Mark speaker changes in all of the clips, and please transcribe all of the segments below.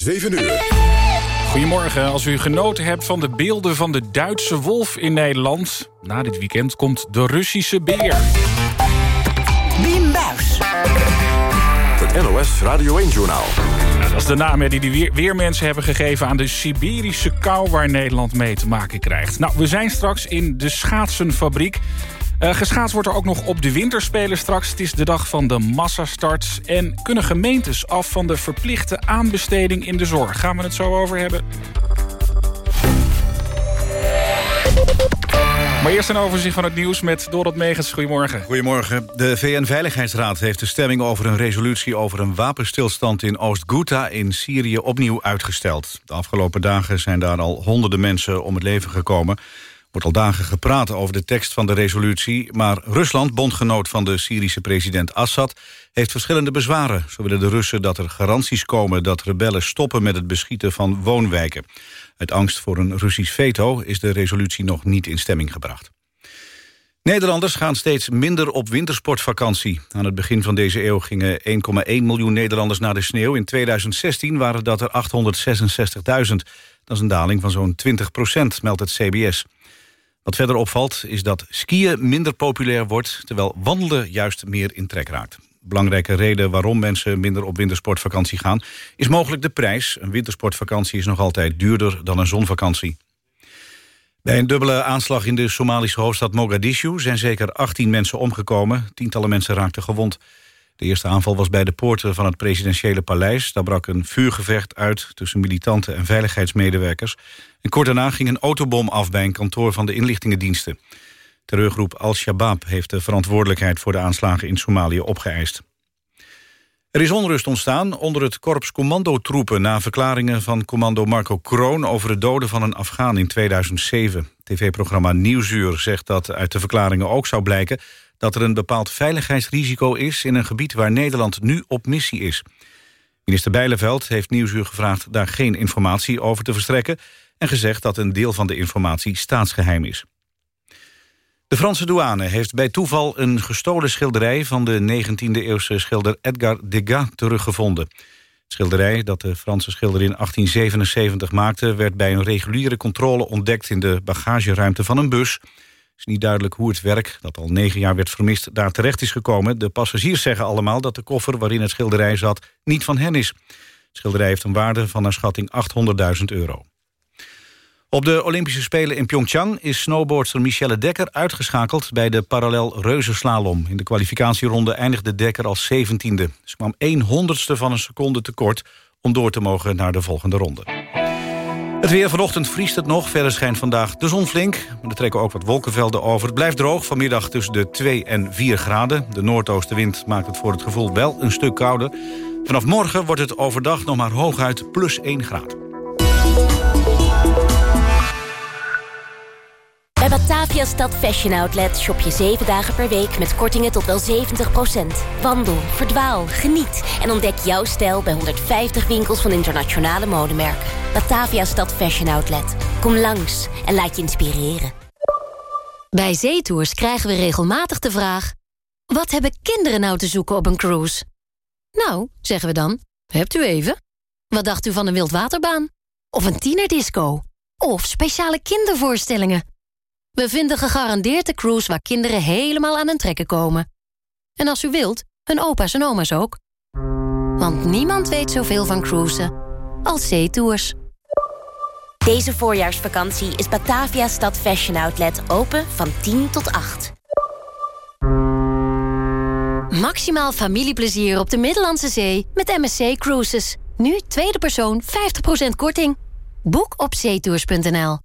Speaker 1: 7 uur.
Speaker 2: Goedemorgen. Als u genoten hebt van de beelden van de Duitse wolf in Nederland... na dit weekend komt de Russische beer.
Speaker 3: Wim Buis.
Speaker 1: Het NOS Radio 1-journaal.
Speaker 2: Nou, dat is de naam hè, die de weer, weermensen hebben gegeven... aan de Siberische kou waar Nederland mee te maken krijgt. Nou, we zijn straks in de schaatsenfabriek... Uh, geschaatst wordt er ook nog op de winterspelen straks. Het is de dag van de massastarts. En kunnen gemeentes af van de verplichte aanbesteding in de zorg? Gaan we het zo over hebben? Maar eerst een overzicht van het nieuws met Dorot Megens. Goedemorgen.
Speaker 4: Goedemorgen. De VN-veiligheidsraad heeft de stemming over een resolutie... over een wapenstilstand in Oost-Ghouta in Syrië opnieuw uitgesteld. De afgelopen dagen zijn daar al honderden mensen om het leven gekomen wordt al dagen gepraat over de tekst van de resolutie... maar Rusland, bondgenoot van de Syrische president Assad... heeft verschillende bezwaren. Zo willen de Russen dat er garanties komen... dat rebellen stoppen met het beschieten van woonwijken. Uit angst voor een Russisch veto is de resolutie nog niet in stemming gebracht. Nederlanders gaan steeds minder op wintersportvakantie. Aan het begin van deze eeuw gingen 1,1 miljoen Nederlanders naar de sneeuw. In 2016 waren dat er 866.000. Dat is een daling van zo'n 20 procent, meldt het CBS. Wat verder opvalt is dat skiën minder populair wordt... terwijl wandelen juist meer in trek raakt. Belangrijke reden waarom mensen minder op wintersportvakantie gaan... is mogelijk de prijs. Een wintersportvakantie is nog altijd duurder dan een zonvakantie. Bij een dubbele aanslag in de Somalische hoofdstad Mogadishu... zijn zeker 18 mensen omgekomen. Tientallen mensen raakten gewond. De eerste aanval was bij de poorten van het presidentiële paleis. Daar brak een vuurgevecht uit tussen militanten en veiligheidsmedewerkers. En kort daarna ging een autobom af bij een kantoor van de inlichtingendiensten. Terreurgroep Al-Shabaab heeft de verantwoordelijkheid voor de aanslagen in Somalië opgeëist. Er is onrust ontstaan onder het korps commandotroepen... na verklaringen van commando Marco Kroon over het doden van een Afghaan in 2007. TV-programma Nieuwsuur zegt dat uit de verklaringen ook zou blijken dat er een bepaald veiligheidsrisico is... in een gebied waar Nederland nu op missie is. Minister Bijleveld heeft Nieuwsuur gevraagd daar geen informatie over te verstrekken... en gezegd dat een deel van de informatie staatsgeheim is. De Franse douane heeft bij toeval een gestolen schilderij... van de 19e-eeuwse schilder Edgar Degas teruggevonden. Het schilderij dat de Franse schilder in 1877 maakte... werd bij een reguliere controle ontdekt in de bagageruimte van een bus is niet duidelijk hoe het werk, dat al negen jaar werd vermist, daar terecht is gekomen. De passagiers zeggen allemaal dat de koffer waarin het schilderij zat niet van hen is. Het schilderij heeft een waarde van naar schatting 800.000 euro. Op de Olympische Spelen in Pyeongchang is snowboardster Michelle Dekker uitgeschakeld bij de parallel reuzenslalom. In de kwalificatieronde eindigde Dekker als 17e. Ze kwam 1 honderdste van een seconde tekort om door te mogen naar de volgende ronde. Het weer vanochtend vriest het nog. Verder schijnt vandaag de zon flink. Maar er trekken ook wat wolkenvelden over. Het blijft droog. Vanmiddag tussen de 2 en 4 graden. De noordoostenwind maakt het voor het gevoel wel een stuk kouder. Vanaf morgen wordt het overdag nog maar hooguit plus 1 graad.
Speaker 5: Batavia Stad Fashion Outlet shop je 7 dagen per week met kortingen tot wel 70%. Wandel, verdwaal, geniet en ontdek jouw stijl bij 150 winkels van internationale modemerken. Batavia Stad Fashion Outlet. Kom langs en laat je inspireren.
Speaker 6: Bij zeetours krijgen we regelmatig de vraag... wat hebben kinderen nou te zoeken op een cruise? Nou, zeggen we dan, hebt u even? Wat dacht u van een wildwaterbaan? Of een tienerdisco? Of speciale kindervoorstellingen? We vinden gegarandeerd de cruise waar kinderen helemaal aan hun trekken komen. En als u wilt, hun opa's en oma's ook. Want niemand weet zoveel van cruisen als zeetours.
Speaker 5: Deze voorjaarsvakantie is Batavia Stad Fashion Outlet open van 10 tot 8.
Speaker 6: Maximaal familieplezier op de Middellandse Zee met MSC Cruises. Nu tweede persoon 50% korting. Boek op zeetours.nl.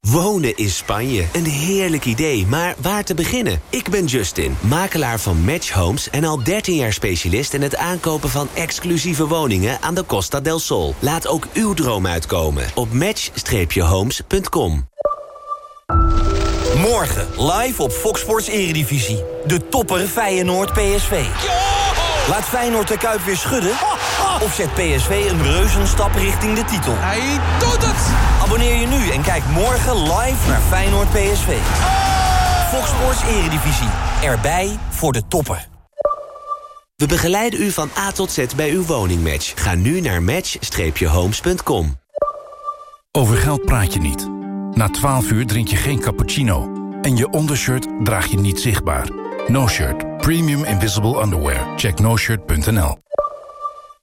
Speaker 7: Wonen in Spanje. Een heerlijk idee, maar waar te beginnen? Ik ben Justin, makelaar van Match Homes... en al 13 jaar specialist in het aankopen van exclusieve woningen... aan de Costa del Sol. Laat ook uw droom uitkomen op match-homes.com.
Speaker 8: Morgen live op Fox Sports Eredivisie. De topper Feyenoord PSV. Laat Feyenoord de Kuip weer schudden? Of zet PSV een reuzenstap richting de titel?
Speaker 9: Hij doet het!
Speaker 8: Abonneer je nu en kijk morgen live naar Feyenoord PSV. Fox Sports Eredivisie. Erbij voor de toppen.
Speaker 7: We begeleiden u van A tot Z bij uw woningmatch. Ga nu naar match-homes.com.
Speaker 9: Over geld praat je niet. Na 12 uur drink je geen cappuccino. En je ondershirt draag je niet zichtbaar. No Shirt. Premium Invisible Underwear. Check noshirt.nl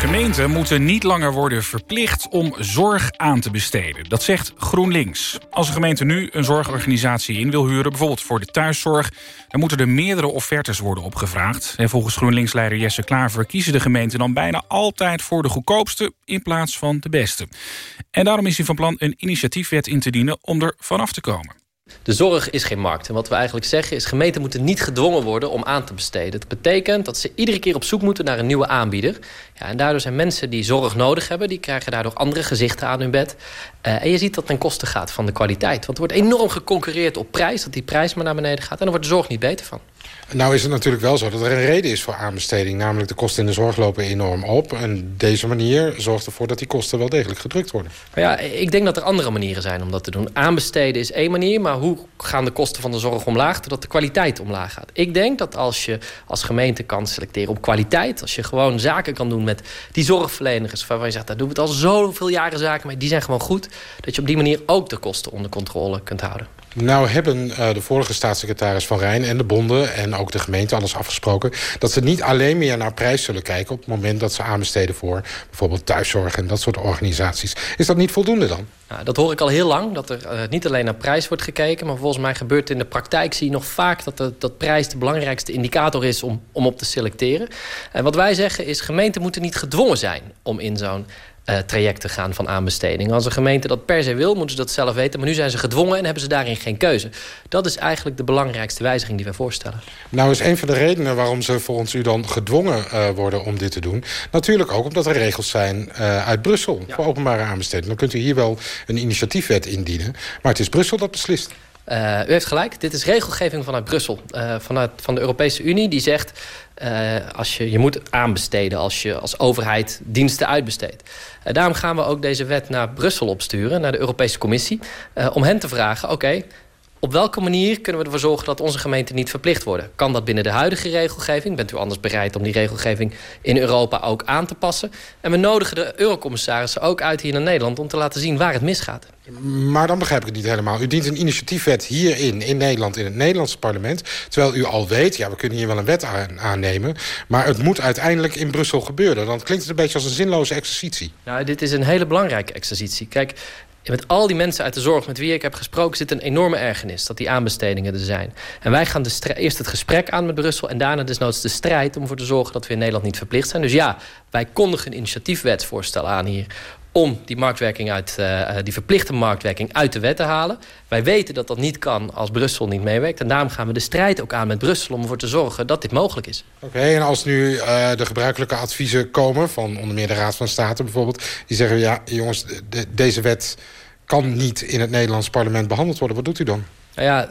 Speaker 2: Gemeenten moeten niet langer worden verplicht om zorg aan te besteden. Dat zegt GroenLinks. Als een gemeente nu een zorgorganisatie in wil huren... bijvoorbeeld voor de thuiszorg... dan moeten er meerdere offertes worden opgevraagd. En volgens GroenLinks-leider Jesse Klaver... kiezen de gemeenten dan bijna altijd voor de goedkoopste... in plaats van de beste. En daarom is hij van plan een initiatiefwet in te dienen... om er vanaf te komen.
Speaker 10: De zorg is geen markt. En wat we eigenlijk zeggen is... gemeenten moeten niet gedwongen worden om aan te besteden. Dat betekent dat ze iedere keer op zoek moeten naar een nieuwe aanbieder. Ja, en daardoor zijn mensen die zorg nodig hebben... die krijgen daardoor andere gezichten aan hun bed. Uh, en je ziet dat ten koste gaat van de kwaliteit. Want er wordt enorm geconcurreerd op prijs... dat die prijs maar naar beneden gaat. En dan wordt de zorg niet beter van.
Speaker 11: Nou is het natuurlijk wel zo dat er een reden is voor aanbesteding. Namelijk de kosten in de zorg lopen enorm op. En deze manier zorgt ervoor dat die kosten wel degelijk gedrukt worden.
Speaker 10: Maar ja, ik denk dat er andere manieren zijn om dat te doen. Aanbesteden is één manier, maar hoe gaan de kosten van de zorg omlaag... zodat de kwaliteit omlaag gaat? Ik denk dat als je als gemeente kan selecteren op kwaliteit... als je gewoon zaken kan doen met die zorgverleners... waarvan je zegt, daar doen we het al zoveel jaren zaken mee... die zijn gewoon goed, dat je op die manier ook de kosten onder controle kunt houden.
Speaker 11: Nou hebben uh, de vorige staatssecretaris Van Rijn en de bonden... en ook de gemeente alles afgesproken... dat ze niet alleen meer naar prijs zullen kijken... op het moment dat ze aanbesteden voor bijvoorbeeld thuiszorg... en dat soort organisaties. Is dat niet voldoende dan?
Speaker 10: Nou, dat hoor ik al heel lang, dat er uh, niet alleen naar prijs wordt gekeken... maar volgens mij gebeurt in de praktijk zie je nog vaak... dat, dat prijs de belangrijkste indicator is om, om op te selecteren. En wat wij zeggen is, gemeenten moeten niet gedwongen zijn... om in zo'n uh, traject te gaan van aanbesteding. Als een gemeente dat per se wil, moeten ze dat zelf weten. Maar nu zijn ze gedwongen en hebben ze daarin geen keuze. Dat is eigenlijk de belangrijkste wijziging die wij voorstellen.
Speaker 11: Nou is een van de redenen waarom ze volgens u dan gedwongen uh, worden om dit te doen... natuurlijk ook omdat er regels zijn uh, uit Brussel ja. voor openbare aanbesteding. Dan kunt u hier wel een initiatiefwet indienen. Maar het is Brussel dat beslist.
Speaker 10: Uh, u heeft gelijk, dit is regelgeving vanuit Brussel. Uh, vanuit van de Europese Unie die zegt... Uh, als je, je moet aanbesteden als je als overheid diensten uitbesteedt. Daarom gaan we ook deze wet naar Brussel opsturen, naar de Europese Commissie... Om hen te vragen, oké, op welke manier kunnen we ervoor zorgen dat onze gemeenten niet verplicht worden? Kan dat binnen de huidige regelgeving? Bent u anders bereid om die regelgeving in Europa ook aan te passen? En we nodigen de eurocommissarissen ook uit hier naar Nederland... om te laten zien waar het misgaat.
Speaker 11: Maar dan begrijp ik het niet helemaal. U dient een initiatiefwet hierin, in Nederland, in het Nederlandse parlement. Terwijl u al weet, ja, we kunnen hier wel een wet aan, aannemen... maar het moet uiteindelijk in Brussel gebeuren. Dan klinkt het een beetje als een zinloze exercitie.
Speaker 10: Nou, dit is een hele belangrijke exercitie. Kijk, met al die mensen uit de zorg met wie ik heb gesproken... zit een enorme ergernis dat die aanbestedingen er zijn. En wij gaan eerst het gesprek aan met Brussel... en daarna desnoods de strijd om ervoor te zorgen dat we in Nederland niet verplicht zijn. Dus ja, wij kondigen een initiatiefwetsvoorstel aan hier om die, marktwerking uit, uh, die verplichte marktwerking uit de wet te halen. Wij weten dat dat niet kan als Brussel niet meewerkt. En daarom gaan we de strijd ook aan met Brussel om ervoor te zorgen dat dit mogelijk is.
Speaker 11: Oké, en als nu uh, de gebruikelijke adviezen komen... van onder meer de Raad van State bijvoorbeeld... die zeggen, ja jongens, de, deze wet kan niet in het Nederlands parlement behandeld worden. Wat doet u dan?
Speaker 10: Nou ja,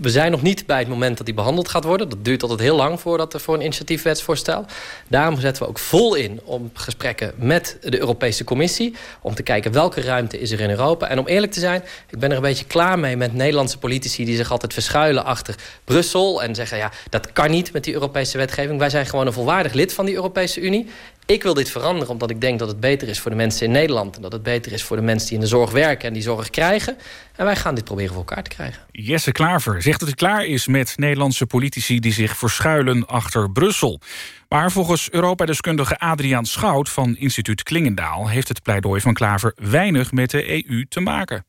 Speaker 10: we zijn nog niet bij het moment dat die behandeld gaat worden. Dat duurt altijd heel lang voordat er voor een initiatiefwetsvoorstel. Daarom zetten we ook vol in om gesprekken met de Europese Commissie... om te kijken welke ruimte is er in Europa. En om eerlijk te zijn, ik ben er een beetje klaar mee met Nederlandse politici... die zich altijd verschuilen achter Brussel en zeggen... ja, dat kan niet met die Europese wetgeving. Wij zijn gewoon een volwaardig lid van die Europese Unie. Ik wil dit veranderen omdat ik denk dat het beter is voor de mensen in Nederland... en dat het beter is voor de mensen die in de zorg werken en die zorg krijgen. En wij gaan dit proberen voor elkaar te krijgen.
Speaker 2: Jesse Klaver zegt dat hij klaar is met Nederlandse politici... die zich verschuilen achter Brussel. Maar volgens Europa-deskundige Adriaan Schout van instituut Klingendaal... heeft het pleidooi van Klaver weinig met de EU te maken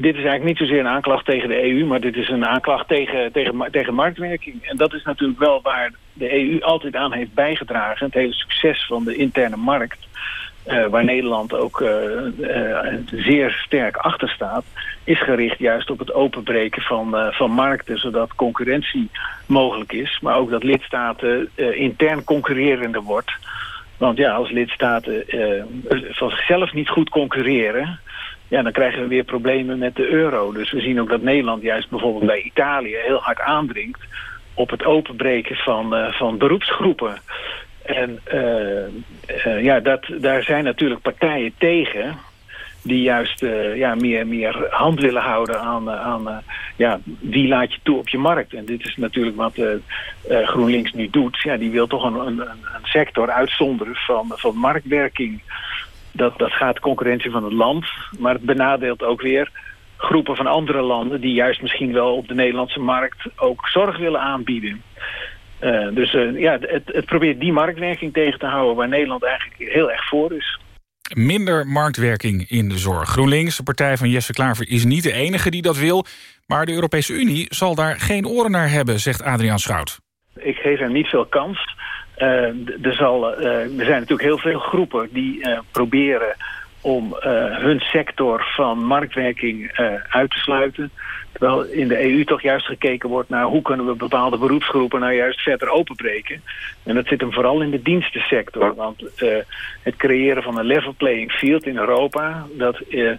Speaker 12: dit is eigenlijk niet zozeer een aanklacht tegen de EU... maar dit is een aanklacht tegen, tegen, tegen marktwerking. En dat is natuurlijk wel waar de EU altijd aan heeft bijgedragen. Het hele succes van de interne markt... Uh, waar Nederland ook uh, uh, zeer sterk achter staat... is gericht juist op het openbreken van, van markten... zodat concurrentie mogelijk is. Maar ook dat lidstaten intern concurrerender wordt... Want ja, als lidstaten van zichzelf niet goed concurreren... Ja, dan krijgen we weer problemen met de euro. Dus we zien ook dat Nederland juist bijvoorbeeld bij Italië heel hard aandringt op het openbreken van, uh, van beroepsgroepen. En uh, ja, dat, daar zijn natuurlijk partijen tegen die juist uh, ja, meer, meer hand willen houden aan, aan ja, wie laat je toe op je markt. En dit is natuurlijk wat GroenLinks nu doet. Ja, die wil toch een, een, een sector uitzonderen van, van marktwerking. Dat, dat gaat concurrentie van het land, maar het benadeelt ook weer groepen van andere landen... die juist misschien wel op de Nederlandse markt ook zorg willen aanbieden. dus ja, het, het probeert die marktwerking tegen te houden... waar Nederland eigenlijk heel erg voor is
Speaker 2: minder marktwerking in de zorg. GroenLinks, de partij van Jesse Klaver, is niet de enige die dat wil... maar de Europese Unie zal daar geen oren naar hebben, zegt Adriaan Schout.
Speaker 12: Ik geef hem niet veel kans. Uh, er, zal, uh, er zijn natuurlijk heel veel groepen die uh, proberen om hun sector van marktwerking uit te sluiten. Terwijl in de EU toch juist gekeken wordt naar hoe kunnen we bepaalde beroepsgroepen nou juist verder openbreken. En dat zit hem vooral in de dienstensector. Want uh, het creëren van een level playing field in Europa, dat uh,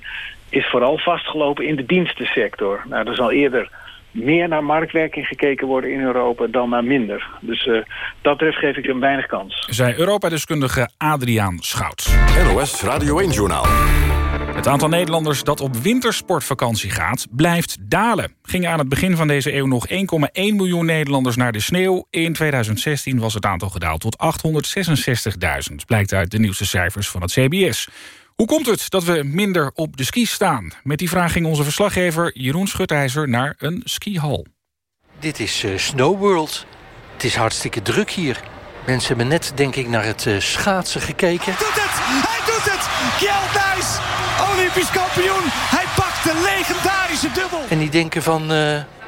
Speaker 12: is vooral vastgelopen in de dienstensector. Nou, er zal eerder meer naar marktwerking gekeken worden in Europa dan naar minder. Dus uh, dat betreft geef ik hem weinig kans.
Speaker 2: Zij Europa-deskundige Adriaan Schout.
Speaker 1: NOS Radio 1-journaal.
Speaker 2: Het aantal Nederlanders dat op wintersportvakantie gaat, blijft dalen. Gingen aan het begin van deze eeuw nog 1,1 miljoen Nederlanders naar de sneeuw. In 2016 was het aantal gedaald tot 866.000. Blijkt uit de nieuwste cijfers van het CBS. Hoe komt het dat we minder op de skis staan? Met die vraag ging onze verslaggever Jeroen Schutijzer naar een skihal.
Speaker 13: Dit is uh, Snow World. Het is hartstikke druk hier. Mensen hebben net, denk ik, naar het uh, schaatsen gekeken.
Speaker 14: Hij doet het! Hij doet het! Kjeld Nuis, Olympisch kampioen. Hij pakt de legendarische dubbel.
Speaker 13: En die denken van, uh,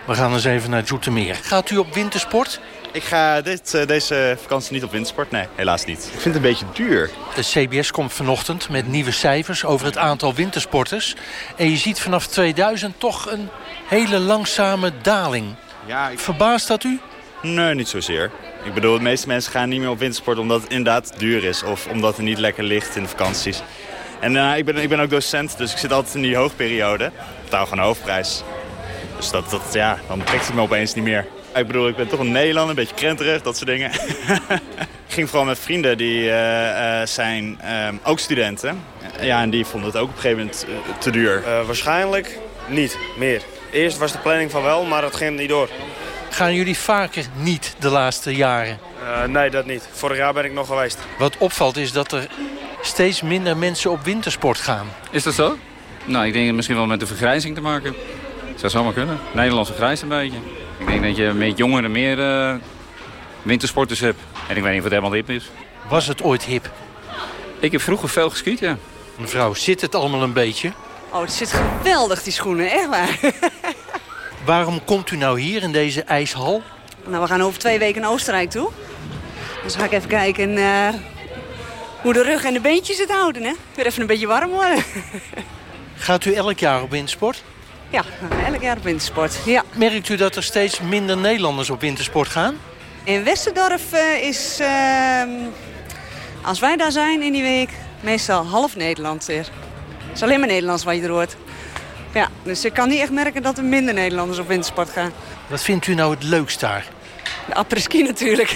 Speaker 13: we gaan eens even naar Zoetermeer. Gaat u op wintersport?
Speaker 15: Ik ga dit, uh, deze vakantie niet op wintersport. Nee, helaas niet. Ik vind het een beetje duur.
Speaker 13: De CBS komt vanochtend met nieuwe cijfers over het aantal wintersporters. En je ziet vanaf 2000 toch een hele langzame daling.
Speaker 15: Ja, ik...
Speaker 13: Verbaast dat u?
Speaker 15: Nee, niet zozeer. Ik bedoel, de meeste mensen gaan niet meer op wintersport omdat het inderdaad duur is. Of omdat het niet lekker ligt in de vakanties. En uh, ik, ben, ik ben ook docent, dus ik zit altijd in die hoogperiode. Ik betaal gewoon een hoofdprijs. Dus dat, dat, ja, dan trekt het me opeens niet meer. Ik bedoel, ik ben toch een Nederlander, een beetje krenterig, dat soort dingen. ik ging vooral met vrienden, die uh, uh, zijn ook studenten. Ja, en die vonden het ook op een gegeven moment te duur.
Speaker 16: waarschijnlijk niet meer. Eerst was de planning van wel, maar dat ging niet door.
Speaker 13: Gaan jullie vaker niet de laatste jaren?
Speaker 16: Uh, nee, dat niet. Vorig jaar ben ik nog geweest.
Speaker 13: Wat opvalt is dat er steeds minder mensen op wintersport gaan.
Speaker 17: Is dat zo? Nou, ik denk het misschien wel met de vergrijzing te maken. Dat zou zomaar kunnen. Nederland vergrijst een beetje. Ik denk dat je met jongeren meer uh, wintersporters hebt. En ik weet niet of het helemaal hip is.
Speaker 13: Was het ooit hip?
Speaker 17: Ik heb vroeger veel geskiet, ja.
Speaker 13: Mevrouw, zit het allemaal een beetje?
Speaker 18: Oh, het zit geweldig, die schoenen. Echt waar.
Speaker 13: Waarom komt u nou hier in deze ijshal?
Speaker 18: Nou, we gaan over twee weken naar Oostenrijk toe. Dus ga ik even kijken uh, hoe de rug en de beentjes het houden. Hè? Weer even een beetje warm worden.
Speaker 13: Gaat u elk jaar op wintersport?
Speaker 18: Ja, elk jaar op wintersport. Ja.
Speaker 13: Merkt u dat er steeds minder Nederlanders op wintersport gaan?
Speaker 18: In Westerdorf uh, is, uh, als wij daar zijn in die week, meestal half Nederland weer. Het is alleen maar Nederlands wat je er hoort. Ja, dus ik kan niet echt merken dat er minder Nederlanders op wintersport gaan.
Speaker 13: Wat vindt u nou het leukst daar?
Speaker 18: De apres-ski natuurlijk.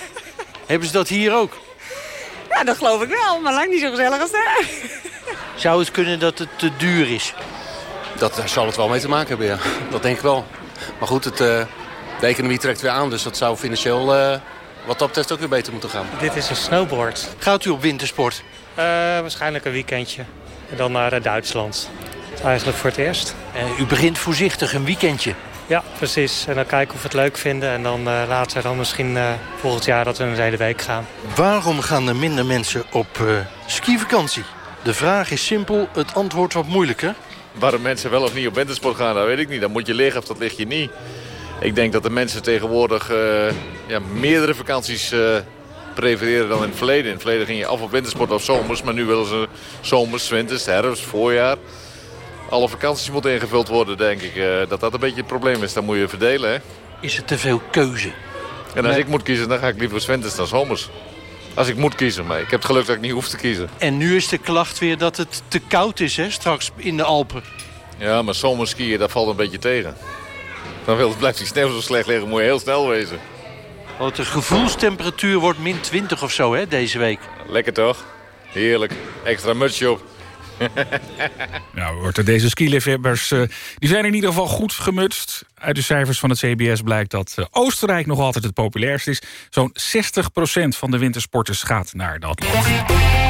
Speaker 13: Hebben ze dat hier ook?
Speaker 18: Ja, dat geloof ik wel, maar lang niet zo gezellig als daar.
Speaker 13: Zou het kunnen dat het te duur is?
Speaker 19: Dat, daar zal het wel mee te maken hebben, ja. Dat denk ik wel. Maar goed, het, uh, de economie trekt weer aan, dus dat zou financieel uh, wat dat betreft ook weer beter moeten gaan.
Speaker 20: Dit is een snowboard.
Speaker 13: Gaat u op wintersport?
Speaker 20: Uh, waarschijnlijk een weekendje. En dan naar Duitsland. Eigenlijk voor het eerst.
Speaker 13: u begint voorzichtig, een weekendje.
Speaker 20: Ja, precies. En dan kijken of we het leuk vinden. En dan uh, later dan misschien uh, volgend jaar dat we een hele week gaan.
Speaker 13: Waarom gaan er minder mensen op uh, skivakantie? De vraag is simpel, het antwoord wat moeilijker.
Speaker 21: Waarom mensen wel of niet op wintersport gaan, dat weet ik niet. Dan moet je liggen of dat ligt je niet. Ik denk dat de mensen tegenwoordig ja, meerdere vakanties prefereren dan in het verleden. In het verleden ging je af op wintersport of zomers. Maar nu willen ze zomers, winters, herfst, voorjaar alle vakanties moeten ingevuld worden, denk ik. Uh, dat dat een beetje het probleem is. Dan moet je verdelen, hè.
Speaker 13: Is er te veel keuze?
Speaker 21: En als nee. ik moet kiezen, dan ga ik liever winters dan zomers. Als ik moet kiezen, maar ik heb het geluk dat ik niet hoef te kiezen.
Speaker 13: En nu is de klacht weer dat het te koud is, hè, straks in de Alpen.
Speaker 21: Ja, maar zomerskiën, dat valt een beetje tegen. Dan wil- blijft die sneeuw zo slecht liggen, moet je heel snel wezen.
Speaker 13: Want de gevoelstemperatuur wordt min 20 of zo, hè, deze week.
Speaker 21: Lekker toch? Heerlijk. Extra mutsje op.
Speaker 2: Nou, deze skiliefhebbers, eh, die zijn in ieder geval goed gemutst. Uit de cijfers van het CBS blijkt dat eh, Oostenrijk nog altijd het populairst is. Zo'n 60% van de wintersporters gaat naar dat land.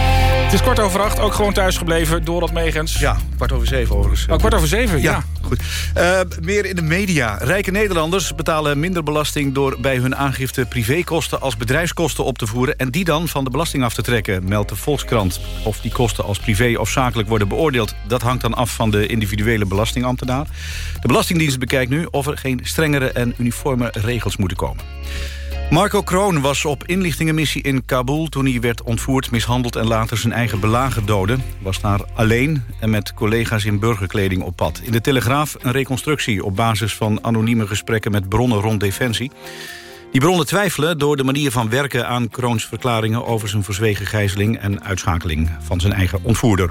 Speaker 2: Het is kwart over acht, ook gewoon thuis gebleven. Dorot Megens.
Speaker 4: Ja, kwart over zeven overigens.
Speaker 2: Oh, kwart over zeven, ja.
Speaker 4: goed. Eh, meer in de media. Rijke Nederlanders betalen minder belasting... door bij hun aangifte privékosten als bedrijfskosten op te voeren... en die dan van de belasting af te trekken, meldt de Volkskrant. Of die kosten als privé of zakelijk worden beoordeeld... dat hangt dan af van de individuele belastingambtenaar. De Belastingdienst bekijkt nu of er geen strengere en uniforme regels moeten komen. Marco Kroon was op inlichtingenmissie in Kabul... toen hij werd ontvoerd, mishandeld en later zijn eigen belager doodde. Was daar alleen en met collega's in burgerkleding op pad. In de Telegraaf een reconstructie op basis van anonieme gesprekken... met bronnen rond Defensie. Die bronnen twijfelen door de manier van werken aan Kroons verklaringen... over zijn verzwegen gijzeling en uitschakeling van zijn eigen ontvoerder.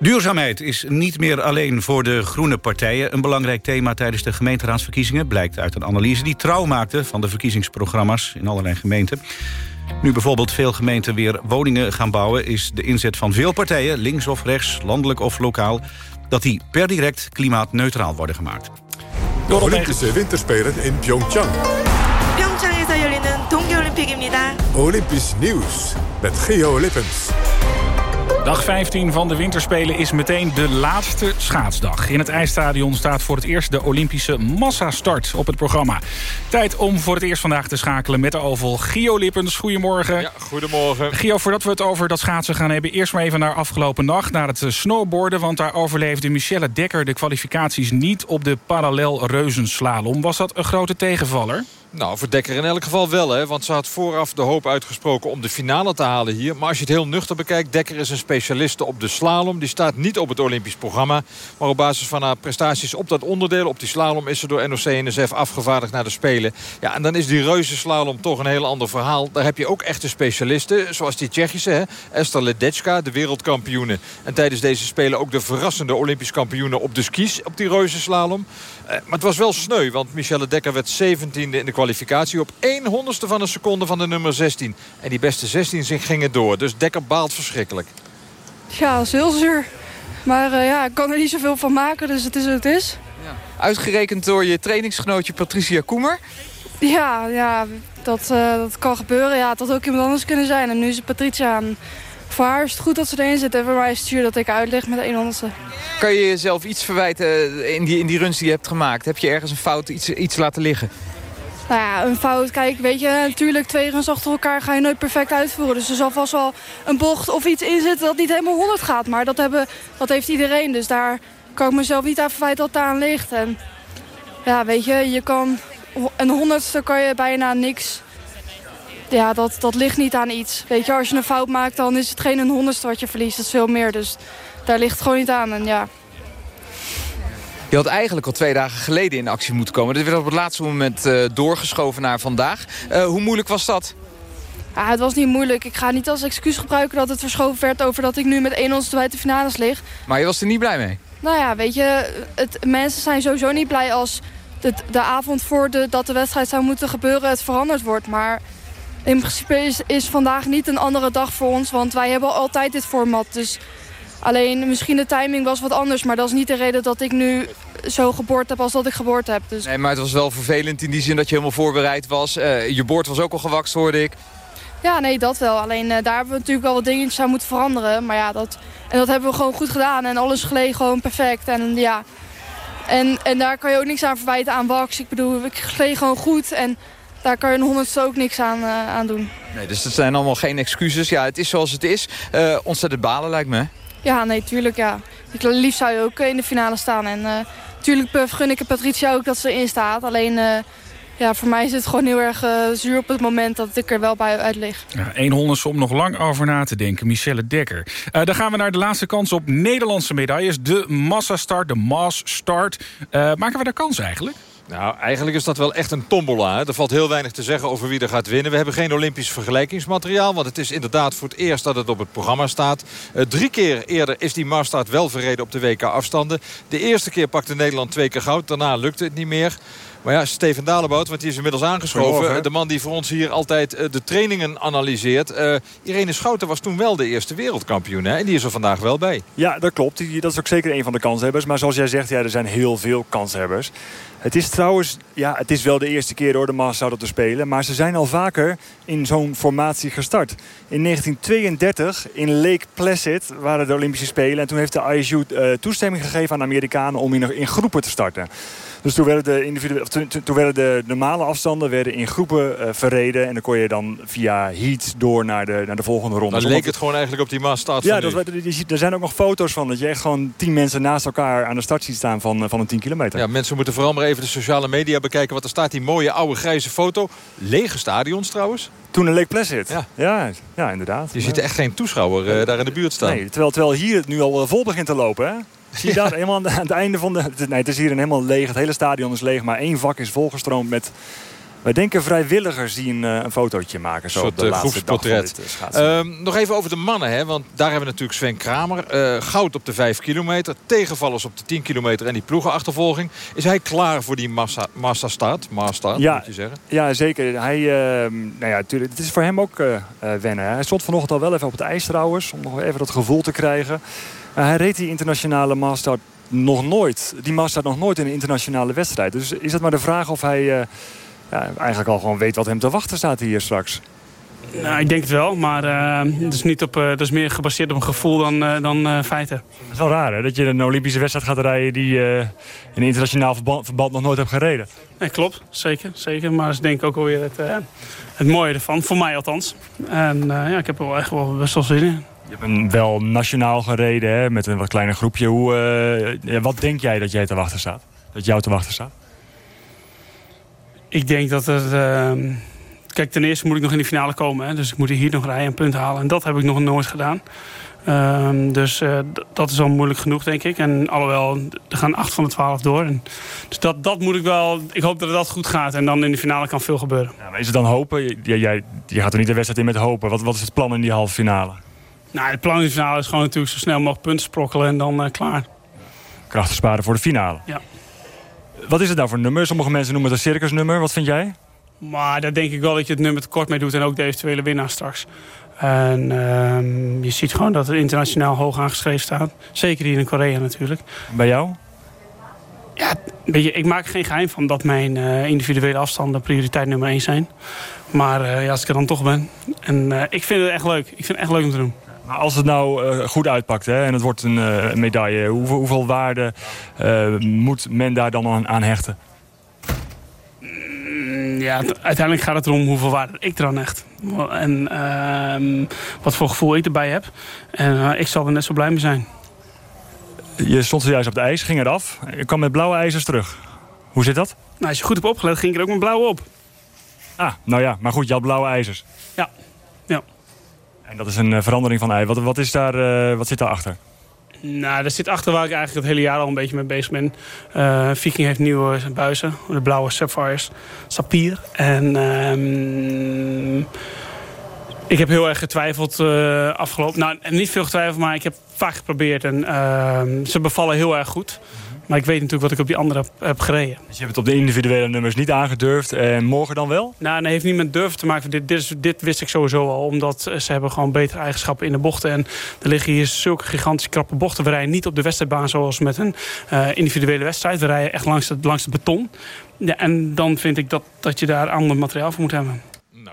Speaker 4: Duurzaamheid is niet meer alleen voor de groene partijen... een belangrijk thema tijdens de gemeenteraadsverkiezingen... blijkt uit een analyse die trouw maakte van de verkiezingsprogramma's... in allerlei gemeenten. Nu bijvoorbeeld veel gemeenten weer woningen gaan bouwen... is de inzet van veel partijen, links of rechts, landelijk of lokaal... dat die per direct klimaatneutraal worden gemaakt.
Speaker 1: De Olympische Winterspelen in Pyeongchang.
Speaker 22: 평창에서 열리는 동계올림픽입니다.
Speaker 1: Olympisch nieuws met Geo Lippens.
Speaker 2: Dag 15 van de winterspelen is meteen de laatste schaatsdag. In het ijsstadion staat voor het eerst de Olympische massastart op het programma. Tijd om voor het eerst vandaag te schakelen met de oval. Gio Lippens, goedemorgen.
Speaker 23: Ja, goedemorgen.
Speaker 2: Gio, voordat we het over dat schaatsen gaan hebben... eerst maar even naar afgelopen nacht, naar het eh, snowboarden... want daar overleefde Michelle Dekker de kwalificaties niet op de parallel reuzenslalom. Was dat een grote tegenvaller?
Speaker 23: Nou, voor Dekker in elk geval wel, hè. Want ze had vooraf de hoop uitgesproken om de finale te halen hier. Maar als je het heel nuchter bekijkt, Dekker is een specialiste op de slalom. Die staat niet op het Olympisch programma. Maar op basis van haar prestaties op dat onderdeel, op die slalom... is ze door NOC-NSF afgevaardigd naar de Spelen. Ja, en dan is die reuzenslalom toch een heel ander verhaal. Daar heb je ook echte specialisten, zoals die Tsjechische, hè. Esther Ledecka, de wereldkampioene. En tijdens deze Spelen ook de verrassende Olympisch kampioene op de skis... op die reuzenslalom. Eh, maar het was wel sneu, want Michelle Dekker werd 17e in de kwalificatie... op 1 honderdste van een seconde van de nummer 16. En die beste 16 gingen door, dus Dekker baalt verschrikkelijk.
Speaker 24: Ja, dat is heel zuur. Maar eh, ja, ik kan er niet zoveel van maken, dus het is wat het is.
Speaker 23: Uitgerekend door je trainingsgenootje Patricia Koemer.
Speaker 24: Ja, ja dat, eh, dat kan gebeuren. Ja, het had ook iemand anders kunnen zijn. En nu is het Patricia. En voor haar is het goed dat ze erin zit. En voor mij is het zuur dat ik uitleg met de 100ste.
Speaker 23: Kan je jezelf iets verwijten in die, in die runs die je hebt gemaakt? Heb je ergens een fout, iets, iets laten liggen?
Speaker 24: Nou ja, een fout. Kijk, weet je, natuurlijk twee runs achter elkaar ga je nooit perfect uitvoeren. Dus er zal vast wel een bocht of iets in zitten dat niet helemaal 100 gaat. Maar dat, hebben, dat heeft iedereen. Dus daar kan ik mezelf niet aan verwijten dat het aan ligt. En ja, weet je, je kan een honderdste kan je bijna niks. Ja, dat, dat ligt niet aan iets. Weet je, als je een fout maakt, dan is het geen een honderdste wat je verliest. Dat is veel meer. Dus daar ligt het gewoon niet aan. En ja,
Speaker 23: Je had eigenlijk al twee dagen geleden in actie moeten komen. Dit werd op het laatste moment eh, doorgeschoven naar vandaag. Eh, hoe moeilijk was dat?
Speaker 24: Ja, het was niet moeilijk. Ik ga niet als excuus gebruiken dat het verschoven werd over dat ik nu met 1 ons buiten de finales lig.
Speaker 23: Maar je was er niet blij mee?
Speaker 24: Nou ja, weet je, het, mensen zijn sowieso niet blij als de, de avond voordat de, de wedstrijd zou moeten gebeuren het veranderd wordt. Maar in principe is, is vandaag niet een andere dag voor ons, want wij hebben altijd dit format. Dus alleen misschien de timing was wat anders, maar dat is niet de reden dat ik nu zo geboord heb als dat ik geboord heb. Dus...
Speaker 23: Nee, maar het was wel vervelend in die zin dat je helemaal voorbereid was. Eh, je boord was ook al gewakst, hoorde ik.
Speaker 24: Ja, nee, dat wel. Alleen eh, daar hebben we natuurlijk wel wat dingetjes aan moeten veranderen. Maar ja, dat, en dat hebben we gewoon goed gedaan. En alles gleed gewoon perfect. En ja, en, en daar kan je ook niks aan verwijten aan Wax. Ik bedoel, ik gleed gewoon goed. En daar kan je een honderdste ook niks aan, uh, aan doen.
Speaker 23: Nee, dus dat zijn allemaal geen excuses. Ja, het is zoals het is. Uh, ontzettend balen lijkt me.
Speaker 24: Ja, nee, tuurlijk ja. Ik, liefst zou je ook in de finale staan. En uh, tuurlijk gun ik Patricia ook dat ze erin staat. Alleen ja, voor mij is het gewoon heel erg uh, zuur op het moment dat ik er wel bij uit lig.
Speaker 2: Ja, 100 om nog lang over na te denken. Michelle Dekker. Uh, dan gaan we naar de laatste kans op Nederlandse medailles. De massastart, de mass start. Uh, maken we daar kans eigenlijk?
Speaker 23: Nou, eigenlijk is dat wel echt een tombola. Hè? Er valt heel weinig te zeggen over wie er gaat winnen. We hebben geen Olympisch vergelijkingsmateriaal. Want het is inderdaad voor het eerst dat het op het programma staat. Uh, drie keer eerder is die Marsstart wel verreden op de WK-afstanden. De eerste keer pakte Nederland twee keer goud. Daarna lukte het niet meer. Maar ja, Steven Dalebout, want die is inmiddels aangeschoven. De man die voor ons hier altijd uh, de trainingen analyseert. Uh, Irene Schouten was toen wel de eerste wereldkampioen. Hè? En die is er vandaag wel bij.
Speaker 25: Ja, dat klopt. Die, dat is ook zeker een van de kanshebbers. Maar zoals jij zegt, ja, er zijn heel veel kanshebbers. Het is trouwens, ja, het is wel de eerste keer door de Masters te spelen. Maar ze zijn al vaker in zo'n formatie gestart. In 1932 in Lake Placid waren de Olympische Spelen. En toen heeft de ISU uh, toestemming gegeven aan de Amerikanen om in, in groepen te starten. Dus toen werden de, individuele, toen, toen werden de normale afstanden werden in groepen uh, verreden. En dan kon je dan via heat door naar de, naar de volgende ronde.
Speaker 23: Dan leek het gewoon eigenlijk op die maastart
Speaker 25: Ja, dat, je ziet, er zijn ook nog foto's van. Dat je echt gewoon tien mensen naast elkaar aan de start ziet staan van, van een 10 kilometer.
Speaker 23: Ja, mensen moeten vooral maar even de sociale media bekijken. Want er staat die mooie oude grijze foto. Lege stadions trouwens.
Speaker 25: Toen een Lake Placid. Ja, ja, ja inderdaad.
Speaker 23: Je ziet echt geen toeschouwer uh, daar in de buurt staan.
Speaker 25: Nee, terwijl, terwijl hier het nu al vol begint te lopen. Hè? Zie je helemaal aan, het einde van de... Nee, het is hier een helemaal leeg. Het hele stadion is leeg. Maar één vak is volgestroomd met... Wij denken vrijwilligers die een, een fotootje maken. Zo
Speaker 23: een
Speaker 25: soort uh,
Speaker 23: groepsportret. Um, nog even over de mannen. Hè, want daar hebben we natuurlijk Sven Kramer. Uh, goud op de 5 kilometer. Tegenvallers op de 10 kilometer. En die ploegenachtervolging. Is hij klaar voor die massa, massa start? Massa
Speaker 25: ja,
Speaker 23: moet je zeggen.
Speaker 25: Ja, zeker. Hij, uh, nou ja, tuurlijk, het is voor hem ook wennen. Hij stond vanochtend al wel even op het ijs trouwens. Om nog even dat gevoel te krijgen. Uh, hij reed die internationale master nog nooit. Die master nog nooit in een internationale wedstrijd. Dus is het maar de vraag of hij uh, ja, eigenlijk al gewoon weet wat hem te wachten staat hier straks.
Speaker 26: Nou, ik denk het wel, maar uh, het, is niet op, uh, het is meer gebaseerd op een gevoel dan, uh, dan feiten.
Speaker 25: Het is wel raar hè, dat je een Olympische wedstrijd gaat rijden die in een internationaal verband, verband, nog nooit hebt gereden.
Speaker 26: Nee, klopt, zeker. zeker. Maar dat is denk ik ook alweer het, het mooie ervan, voor mij althans. En ja, ik heb er wel echt wel best wel zin in.
Speaker 25: Je hebt wel nationaal gereden hè, met een wat kleiner groepje. Hoe, uh, wat denk jij dat jij te wachten staat? Dat jou te wachten staat?
Speaker 26: Ik denk dat het... Uh, kijk, ten eerste moet ik nog in de finale komen. Hè, dus ik moet hier nog rijden en punt halen. En dat heb ik nog nooit gedaan. Um, dus uh, dat is al moeilijk genoeg, denk ik. En alhoewel, er gaan 8 van de 12 door. En dus dat, dat moet ik wel... Ik hoop dat dat goed gaat. En dan in de finale kan veel gebeuren.
Speaker 25: Ja, maar is het dan hopen? Je, jij, je gaat er niet de wedstrijd in met hopen. Wat, wat is het plan in die halve finale?
Speaker 26: Nou, het plan in de finale is gewoon natuurlijk zo snel mogelijk punten sprokkelen en dan uh, klaar.
Speaker 25: Krachten sparen voor de finale.
Speaker 26: Ja.
Speaker 25: Wat is het nou voor nummer? Sommige mensen noemen het een circusnummer. Wat vind jij?
Speaker 26: Maar daar denk ik wel dat je het nummer tekort mee doet en ook de eventuele winnaar straks. En uh, je ziet gewoon dat het internationaal hoog aangeschreven staat. Zeker hier in Korea natuurlijk.
Speaker 25: Bij jou?
Speaker 26: Ja, weet je, ik maak er geen geheim van dat mijn uh, individuele afstanden prioriteit nummer 1 zijn. Maar uh, ja, als ik er dan toch ben. En uh, ik vind het echt leuk. Ik vind het echt leuk om te doen.
Speaker 25: Als het nou uh, goed uitpakt hè, en het wordt een uh, medaille... Hoeveel, hoeveel waarde uh, moet men daar dan aan, aan hechten?
Speaker 26: Mm, ja, uiteindelijk gaat het erom hoeveel waarde ik er aan hecht. En ehm, wat voor gevoel ik erbij heb. En ik zal er net zo blij mee zijn.
Speaker 25: Je stond zojuist op het ijs, ging eraf. Je kwam met blauwe ijzers terug. Hoe zit dat?
Speaker 26: Nou, als je goed hebt opgelet, ging ik er ook met blauwe op.
Speaker 25: Ah, nou ja, maar goed, je had blauwe ijzers.
Speaker 26: Ja.
Speaker 25: En dat is een uh, verandering van ei. Wat, wat, is daar, uh, wat zit daarachter?
Speaker 26: Nou, er zit achter waar ik eigenlijk het hele jaar al een beetje mee bezig ben. Uh, Viking heeft nieuwe buizen, de blauwe Sapphires, Sapir. En uh, ik heb heel erg getwijfeld afgelopen. Nou, niet veel getwijfeld, maar ik heb vaak geprobeerd. En uh, ze bevallen heel erg goed. Maar ik weet natuurlijk wat ik op die andere heb, heb, gereden.
Speaker 25: Dus je hebt het op de individuele nummers niet aangedurfd. En morgen dan wel?
Speaker 26: Nou, nee, heeft niet met durven te maken. Dit, dit, is, dit, wist ik sowieso al. Omdat ze hebben gewoon betere eigenschappen in de bochten. En er liggen hier zulke gigantische krappe bochten. We rijden niet op de wedstrijdbaan zoals met een uh, individuele wedstrijd. We rijden echt langs het, langs het beton. Ja, en dan vind ik dat, dat je daar ander materiaal voor moet hebben.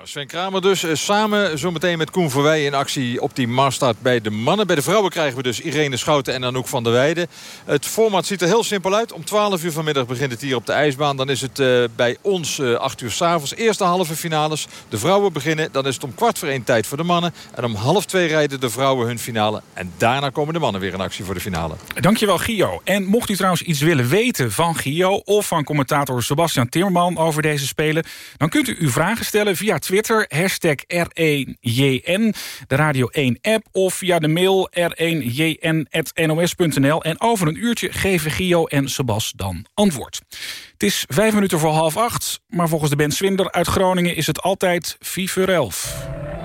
Speaker 23: Sven Kramer dus uh, samen zometeen met Koen Verwij in actie op die Marstart bij de mannen. Bij de vrouwen krijgen we dus Irene Schouten en Anouk van der Weijden. Het format ziet er heel simpel uit. Om 12 uur vanmiddag begint het hier op de ijsbaan. Dan is het uh, bij ons uh, 8 uur s'avonds. Eerste halve finales. De vrouwen beginnen. Dan is het om kwart voor één tijd voor de mannen. En om half twee rijden de vrouwen hun finale. En daarna komen de mannen weer in actie voor de finale.
Speaker 2: Dankjewel Gio. En mocht u trouwens iets willen weten van Gio... of van commentator Sebastian Timmerman over deze spelen... dan kunt u uw vragen stellen via
Speaker 27: via Twitter, hashtag R1JN, de Radio 1-app... of via de mail r1jn.nos.nl. En over een uurtje geven Gio en Sebas dan antwoord. Het is vijf minuten voor half acht, maar volgens de Ben Swinder uit Groningen... is het altijd 4 voor 11.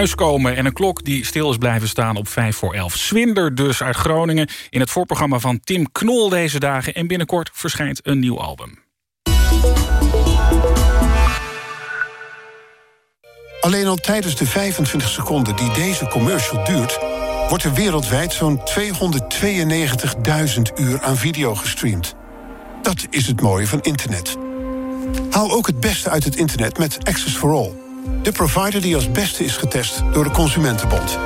Speaker 27: En een klok die stil is blijven staan op 5 voor 11. Swinder dus uit Groningen in het voorprogramma van Tim Knol deze dagen. En binnenkort verschijnt een nieuw album.
Speaker 28: Alleen al tijdens de 25 seconden die deze commercial duurt... wordt er wereldwijd zo'n 292.000 uur aan video gestreamd. Dat is het mooie van internet. Haal ook het beste uit het internet met Access for All. De provider die als beste is getest door de Consumentenbond.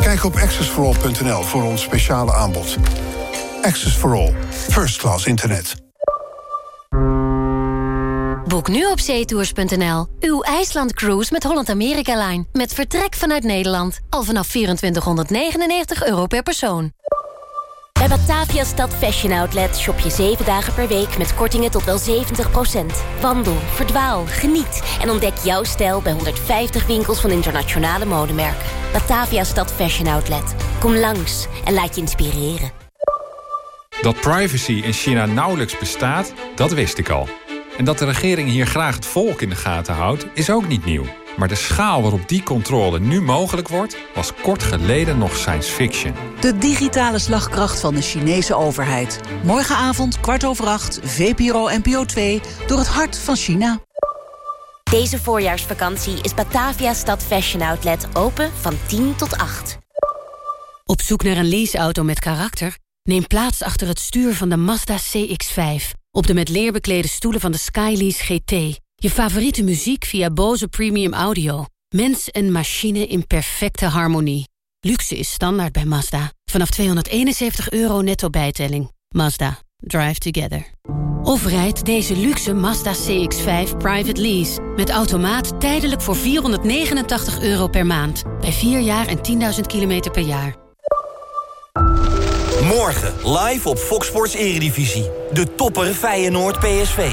Speaker 28: Kijk op accessforall.nl voor ons speciale aanbod. Access for All. First class internet.
Speaker 29: Boek nu op zeetours.nl. Uw IJsland cruise met Holland America Line. Met vertrek vanuit Nederland. Al vanaf 2499 euro per persoon.
Speaker 30: Bij Batavia Stad Fashion Outlet shop je 7 dagen per week met kortingen tot wel 70%. Wandel, verdwaal, geniet en ontdek jouw stijl bij 150 winkels van internationale modemerken. Batavia Stad Fashion Outlet. Kom langs en laat je inspireren.
Speaker 31: Dat privacy in China nauwelijks bestaat, dat wist ik al. En dat de regering hier graag het volk in de gaten houdt, is ook niet nieuw. Maar de schaal waarop die controle nu mogelijk wordt... was kort geleden nog science fiction.
Speaker 32: De digitale slagkracht van de Chinese overheid. Morgenavond, kwart over acht, VPRO NPO 2... door het hart van China.
Speaker 30: Deze voorjaarsvakantie is Batavia Stad Fashion Outlet open van 10 tot 8.
Speaker 29: Op zoek naar een leaseauto met karakter? Neem plaats achter het stuur van de Mazda CX-5. Op de met leer beklede stoelen van de Skylease GT. Je favoriete muziek via Bose Premium Audio. Mens en machine in perfecte harmonie. Luxe is standaard bij Mazda. Vanaf 271 euro netto bijtelling. Mazda. Drive together. Of rijd deze luxe Mazda CX-5 private lease. Met automaat tijdelijk voor 489 euro per maand. Bij 4 jaar en 10.000 kilometer per jaar.
Speaker 33: Morgen live op Fox Sports Eredivisie. De topper Feyenoord PSV.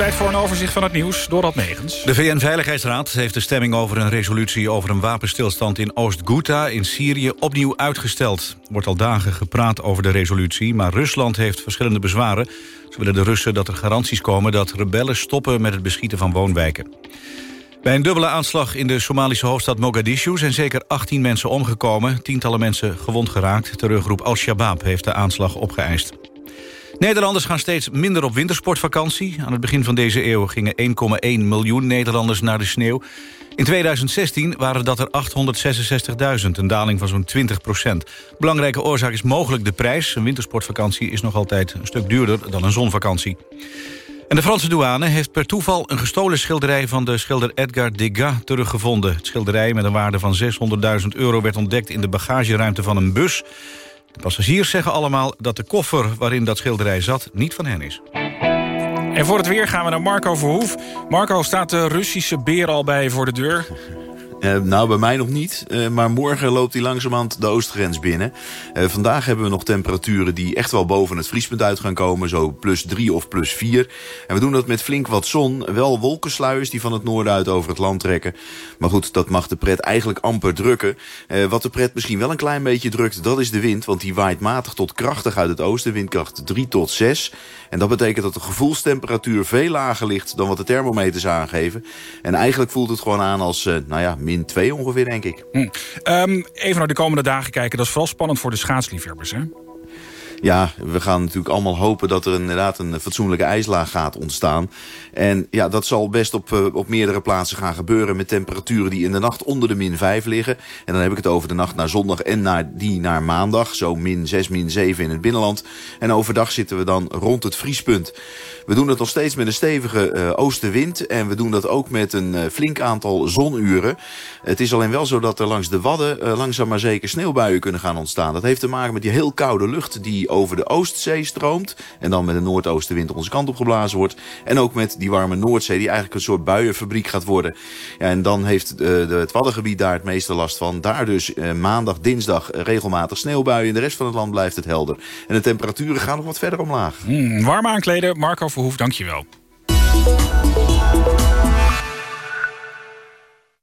Speaker 2: Tijd voor een overzicht van het nieuws door Ad Megens.
Speaker 4: De VN-veiligheidsraad heeft de stemming over een resolutie... over een wapenstilstand in Oost-Ghouta in Syrië opnieuw uitgesteld. Er wordt al dagen gepraat over de resolutie... maar Rusland heeft verschillende bezwaren. Ze willen de Russen dat er garanties komen... dat rebellen stoppen met het beschieten van woonwijken. Bij een dubbele aanslag in de Somalische hoofdstad Mogadishu... zijn zeker 18 mensen omgekomen, tientallen mensen gewond geraakt. Terreurgroep Al-Shabaab heeft de aanslag opgeëist. Nederlanders gaan steeds minder op wintersportvakantie. Aan het begin van deze eeuw gingen 1,1 miljoen Nederlanders naar de sneeuw. In 2016 waren dat er 866.000, een daling van zo'n 20 procent. Belangrijke oorzaak is mogelijk de prijs. Een wintersportvakantie is nog altijd een stuk duurder dan een zonvakantie. En de Franse douane heeft per toeval een gestolen schilderij... van de schilder Edgar Degas teruggevonden. Het schilderij met een waarde van 600.000 euro werd ontdekt... in de bagageruimte van een bus. De passagiers zeggen allemaal dat de koffer waarin dat schilderij zat... niet van hen is.
Speaker 2: En voor het weer gaan we naar Marco Verhoef. Marco, staat de Russische beer al bij voor de deur?
Speaker 34: Uh, nou, bij mij nog niet. Uh, maar morgen loopt hij langzamerhand de oostgrens binnen. Uh, vandaag hebben we nog temperaturen die echt wel boven het vriespunt uit gaan komen. Zo plus 3 of plus 4. En we doen dat met flink wat zon. Wel wolkensluiers die van het noorden uit over het land trekken. Maar goed, dat mag de pret eigenlijk amper drukken. wat de pret misschien wel een klein beetje drukt, dat is de wind. Want die waait matig tot krachtig uit het oosten. Windkracht 3 tot 6. En dat betekent dat de gevoelstemperatuur veel lager ligt... dan wat de thermometers aangeven. En eigenlijk voelt het gewoon aan als, nou ja min 2 ongeveer, denk ik.
Speaker 2: Hm. Um, even naar de komende dagen kijken. Dat is vooral spannend voor de schaatsliefhebbers, hè?
Speaker 34: Ja, we gaan natuurlijk allemaal hopen dat er inderdaad een fatsoenlijke ijslaag gaat ontstaan. En ja, dat zal best op, uh, op meerdere plaatsen gaan gebeuren met temperaturen die in de nacht onder de min 5 liggen. En dan heb ik het over de nacht naar zondag en naar die naar maandag. Zo min 6, min 7 in het binnenland. En overdag zitten we dan rond het vriespunt. We doen het nog steeds met een stevige uh, oostenwind. En we doen dat ook met een uh, flink aantal zonuren. Het is alleen wel zo dat er langs de Wadden langzaam maar zeker sneeuwbuien kunnen gaan ontstaan. Dat heeft te maken met die heel koude lucht die over de Oostzee stroomt. En dan met een noordoostenwind onze kant op geblazen wordt. En ook met die warme Noordzee die eigenlijk een soort buienfabriek gaat worden. Ja, en dan heeft de, de, het Waddengebied daar het meeste last van. Daar dus maandag, dinsdag regelmatig sneeuwbuien. In de rest van het land blijft het helder. En de temperaturen gaan nog wat verder omlaag.
Speaker 2: Mm, warm aankleden, Marco Verhoef, dankjewel.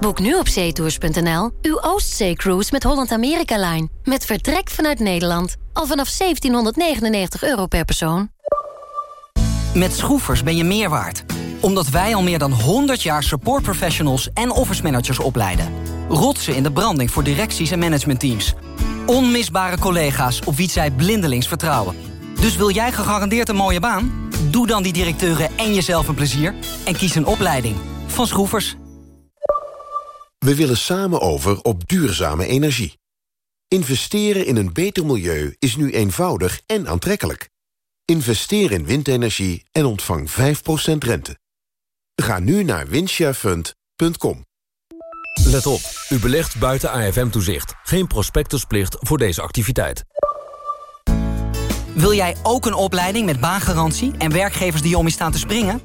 Speaker 30: Boek nu op zeetours.nl uw Oostzee-cruise met Holland America Line. Met vertrek vanuit Nederland. Al vanaf 1799 euro per persoon.
Speaker 35: Met Schroefers ben je meer waard. Omdat wij al meer dan 100 jaar support professionals en office managers opleiden. Rotsen in de branding voor directies en managementteams. Onmisbare collega's op wie zij blindelings vertrouwen. Dus wil jij gegarandeerd een mooie baan? Doe dan die directeuren en jezelf een plezier. En kies een opleiding. Van Schroefers.
Speaker 36: We willen samen over op duurzame energie. Investeren in een beter milieu is nu eenvoudig en aantrekkelijk. Investeer in windenergie en ontvang 5% rente. Ga nu naar windsharefund.com.
Speaker 37: Let op, u belegt buiten AFM-toezicht. Geen prospectusplicht voor deze activiteit.
Speaker 35: Wil jij ook een opleiding met baangarantie en werkgevers die om je staan te springen?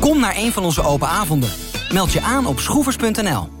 Speaker 35: Kom naar een van onze open avonden. Meld je aan op schroevers.nl.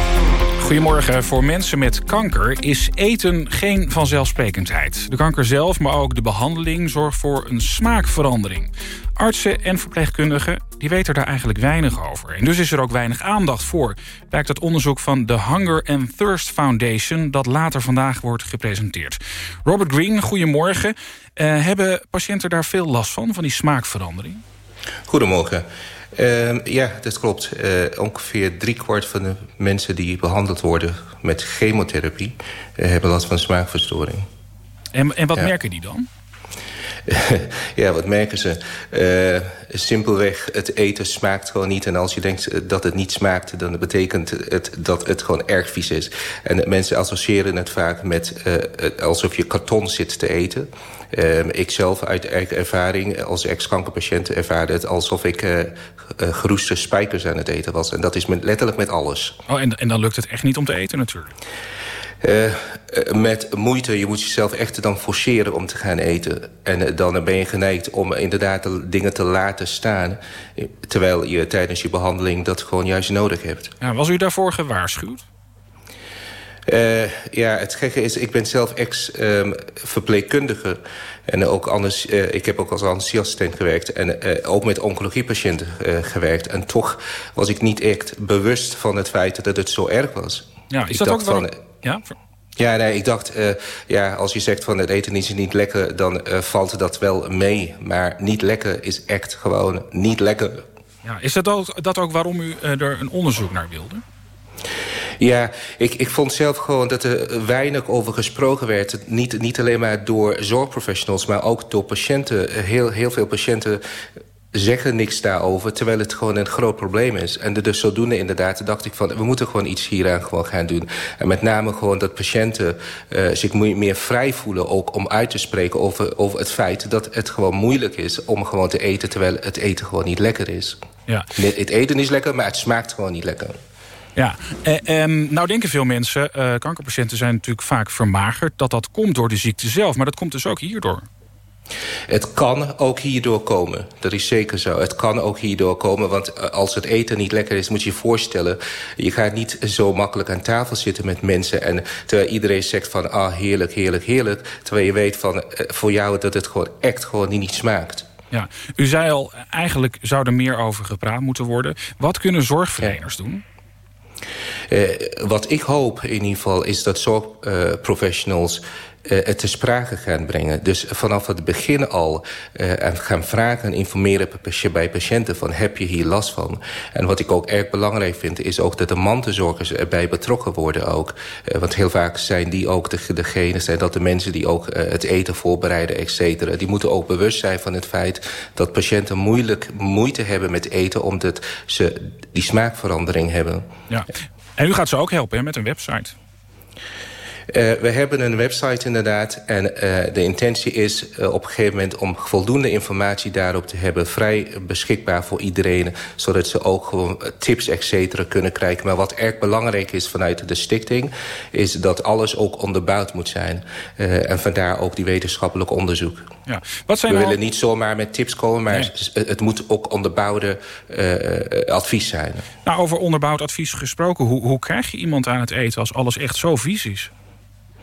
Speaker 2: Goedemorgen. Voor mensen met kanker is eten geen vanzelfsprekendheid. De kanker zelf, maar ook de behandeling zorgt voor een smaakverandering. Artsen en verpleegkundigen die weten daar eigenlijk weinig over. En dus is er ook weinig aandacht voor. Blijkt uit onderzoek van de Hunger and Thirst Foundation... dat later vandaag wordt gepresenteerd. Robert Green, goedemorgen. Uh, hebben patiënten daar veel last van, van die smaakverandering?
Speaker 38: Goedemorgen. Uh, ja, dat klopt. Uh, ongeveer driekwart van de mensen die behandeld worden met chemotherapie... Uh, hebben last van smaakverstoring.
Speaker 2: En, en wat ja. merken die dan?
Speaker 38: ja, wat merken ze? Uh, simpelweg, het eten smaakt gewoon niet. En als je denkt dat het niet smaakt... dan betekent het dat het gewoon erg vies is. En mensen associëren het vaak met uh, alsof je karton zit te eten. Uh, ik zelf uit eigen ervaring als ex-kankerpatiënt ervaarde het... alsof ik uh, uh, geroeste spijkers aan het eten was. En dat is met, letterlijk met alles.
Speaker 2: Oh, en, en dan lukt het echt niet om te eten natuurlijk?
Speaker 38: Uh, met moeite, je moet jezelf echt dan forceren om te gaan eten. En uh, dan ben je geneigd om inderdaad de dingen te laten staan... terwijl je tijdens je behandeling dat gewoon juist nodig hebt.
Speaker 2: Ja, was u daarvoor gewaarschuwd?
Speaker 38: Uh, ja, het gekke is, ik ben zelf ex-verpleegkundige. Um, en ook anders, uh, ik heb ook als anesthesiastent gewerkt. En uh, ook met oncologiepatiënten gewerkt. En toch was ik niet echt bewust van het feit dat het zo erg was.
Speaker 2: Ja, is
Speaker 38: ik
Speaker 2: dat ook
Speaker 38: van.
Speaker 2: Ja?
Speaker 38: Ja, nee, ik dacht, uh, ja, als je zegt van het eten is niet lekker... dan uh, valt dat wel mee. Maar niet lekker is echt gewoon niet lekker.
Speaker 2: Ja, is dat ook, dat ook waarom u uh, er een onderzoek naar wilde?
Speaker 38: Ja, ik, ik vond zelf gewoon dat er weinig over gesproken werd. Niet, niet alleen maar door zorgprofessionals, maar ook door patiënten. Heel, heel veel patiënten zeggen niks daarover, terwijl het gewoon een groot probleem is. En dus zodoende inderdaad dacht ik van... we moeten gewoon iets hieraan gewoon gaan doen. En met name gewoon dat patiënten uh, zich meer vrij voelen... ook om uit te spreken over, over het feit dat het gewoon moeilijk is... om gewoon te eten, terwijl het eten gewoon niet lekker is.
Speaker 2: Ja.
Speaker 38: Het eten is lekker, maar het smaakt gewoon niet lekker.
Speaker 2: Ja, eh, eh, nou denken veel mensen, uh, kankerpatiënten zijn natuurlijk vaak vermagerd... dat dat komt door de ziekte zelf, maar dat komt dus ook hierdoor.
Speaker 38: Het kan ook hierdoor komen. Dat is zeker zo. Het kan ook hierdoor komen. Want als het eten niet lekker is, moet je je voorstellen... je gaat niet zo makkelijk aan tafel zitten met mensen... en terwijl iedereen zegt van, ah, heerlijk, heerlijk, heerlijk... terwijl je weet van, voor jou dat het gewoon echt gewoon niet smaakt.
Speaker 2: Ja, u zei al, eigenlijk zou er meer over gepraat moeten worden. Wat kunnen zorgverleners ja. doen?
Speaker 38: Uh, wat ik hoop in ieder geval is dat zorgprofessionals... Uh, het te sprake gaan brengen. Dus vanaf het begin al uh, gaan vragen en informeren bij patiënten van heb je hier last van? En wat ik ook erg belangrijk vind is ook dat de mantelzorgers erbij betrokken worden ook. Uh, want heel vaak zijn die ook de, degene, zijn dat de mensen die ook het eten voorbereiden, et cetera. Die moeten ook bewust zijn van het feit dat patiënten moeilijk moeite hebben met eten omdat ze die smaakverandering hebben.
Speaker 2: Ja. En u gaat ze ook helpen met een website.
Speaker 38: Uh, we hebben een website inderdaad. En uh, de intentie is uh, op een gegeven moment om voldoende informatie daarop te hebben. Vrij beschikbaar voor iedereen. Zodat ze ook gewoon tips et cetera kunnen krijgen. Maar wat erg belangrijk is vanuit de stichting. Is dat alles ook onderbouwd moet zijn. en vandaar ook die wetenschappelijk onderzoek.
Speaker 2: Ja. Wat zijn
Speaker 38: we
Speaker 2: al...
Speaker 38: willen niet zomaar met tips komen. Maar nee. het moet ook onderbouwde advies zijn.
Speaker 2: Nou, over onderbouwd advies gesproken. Hoe, hoe krijg je iemand aan het eten als alles echt zo vies is?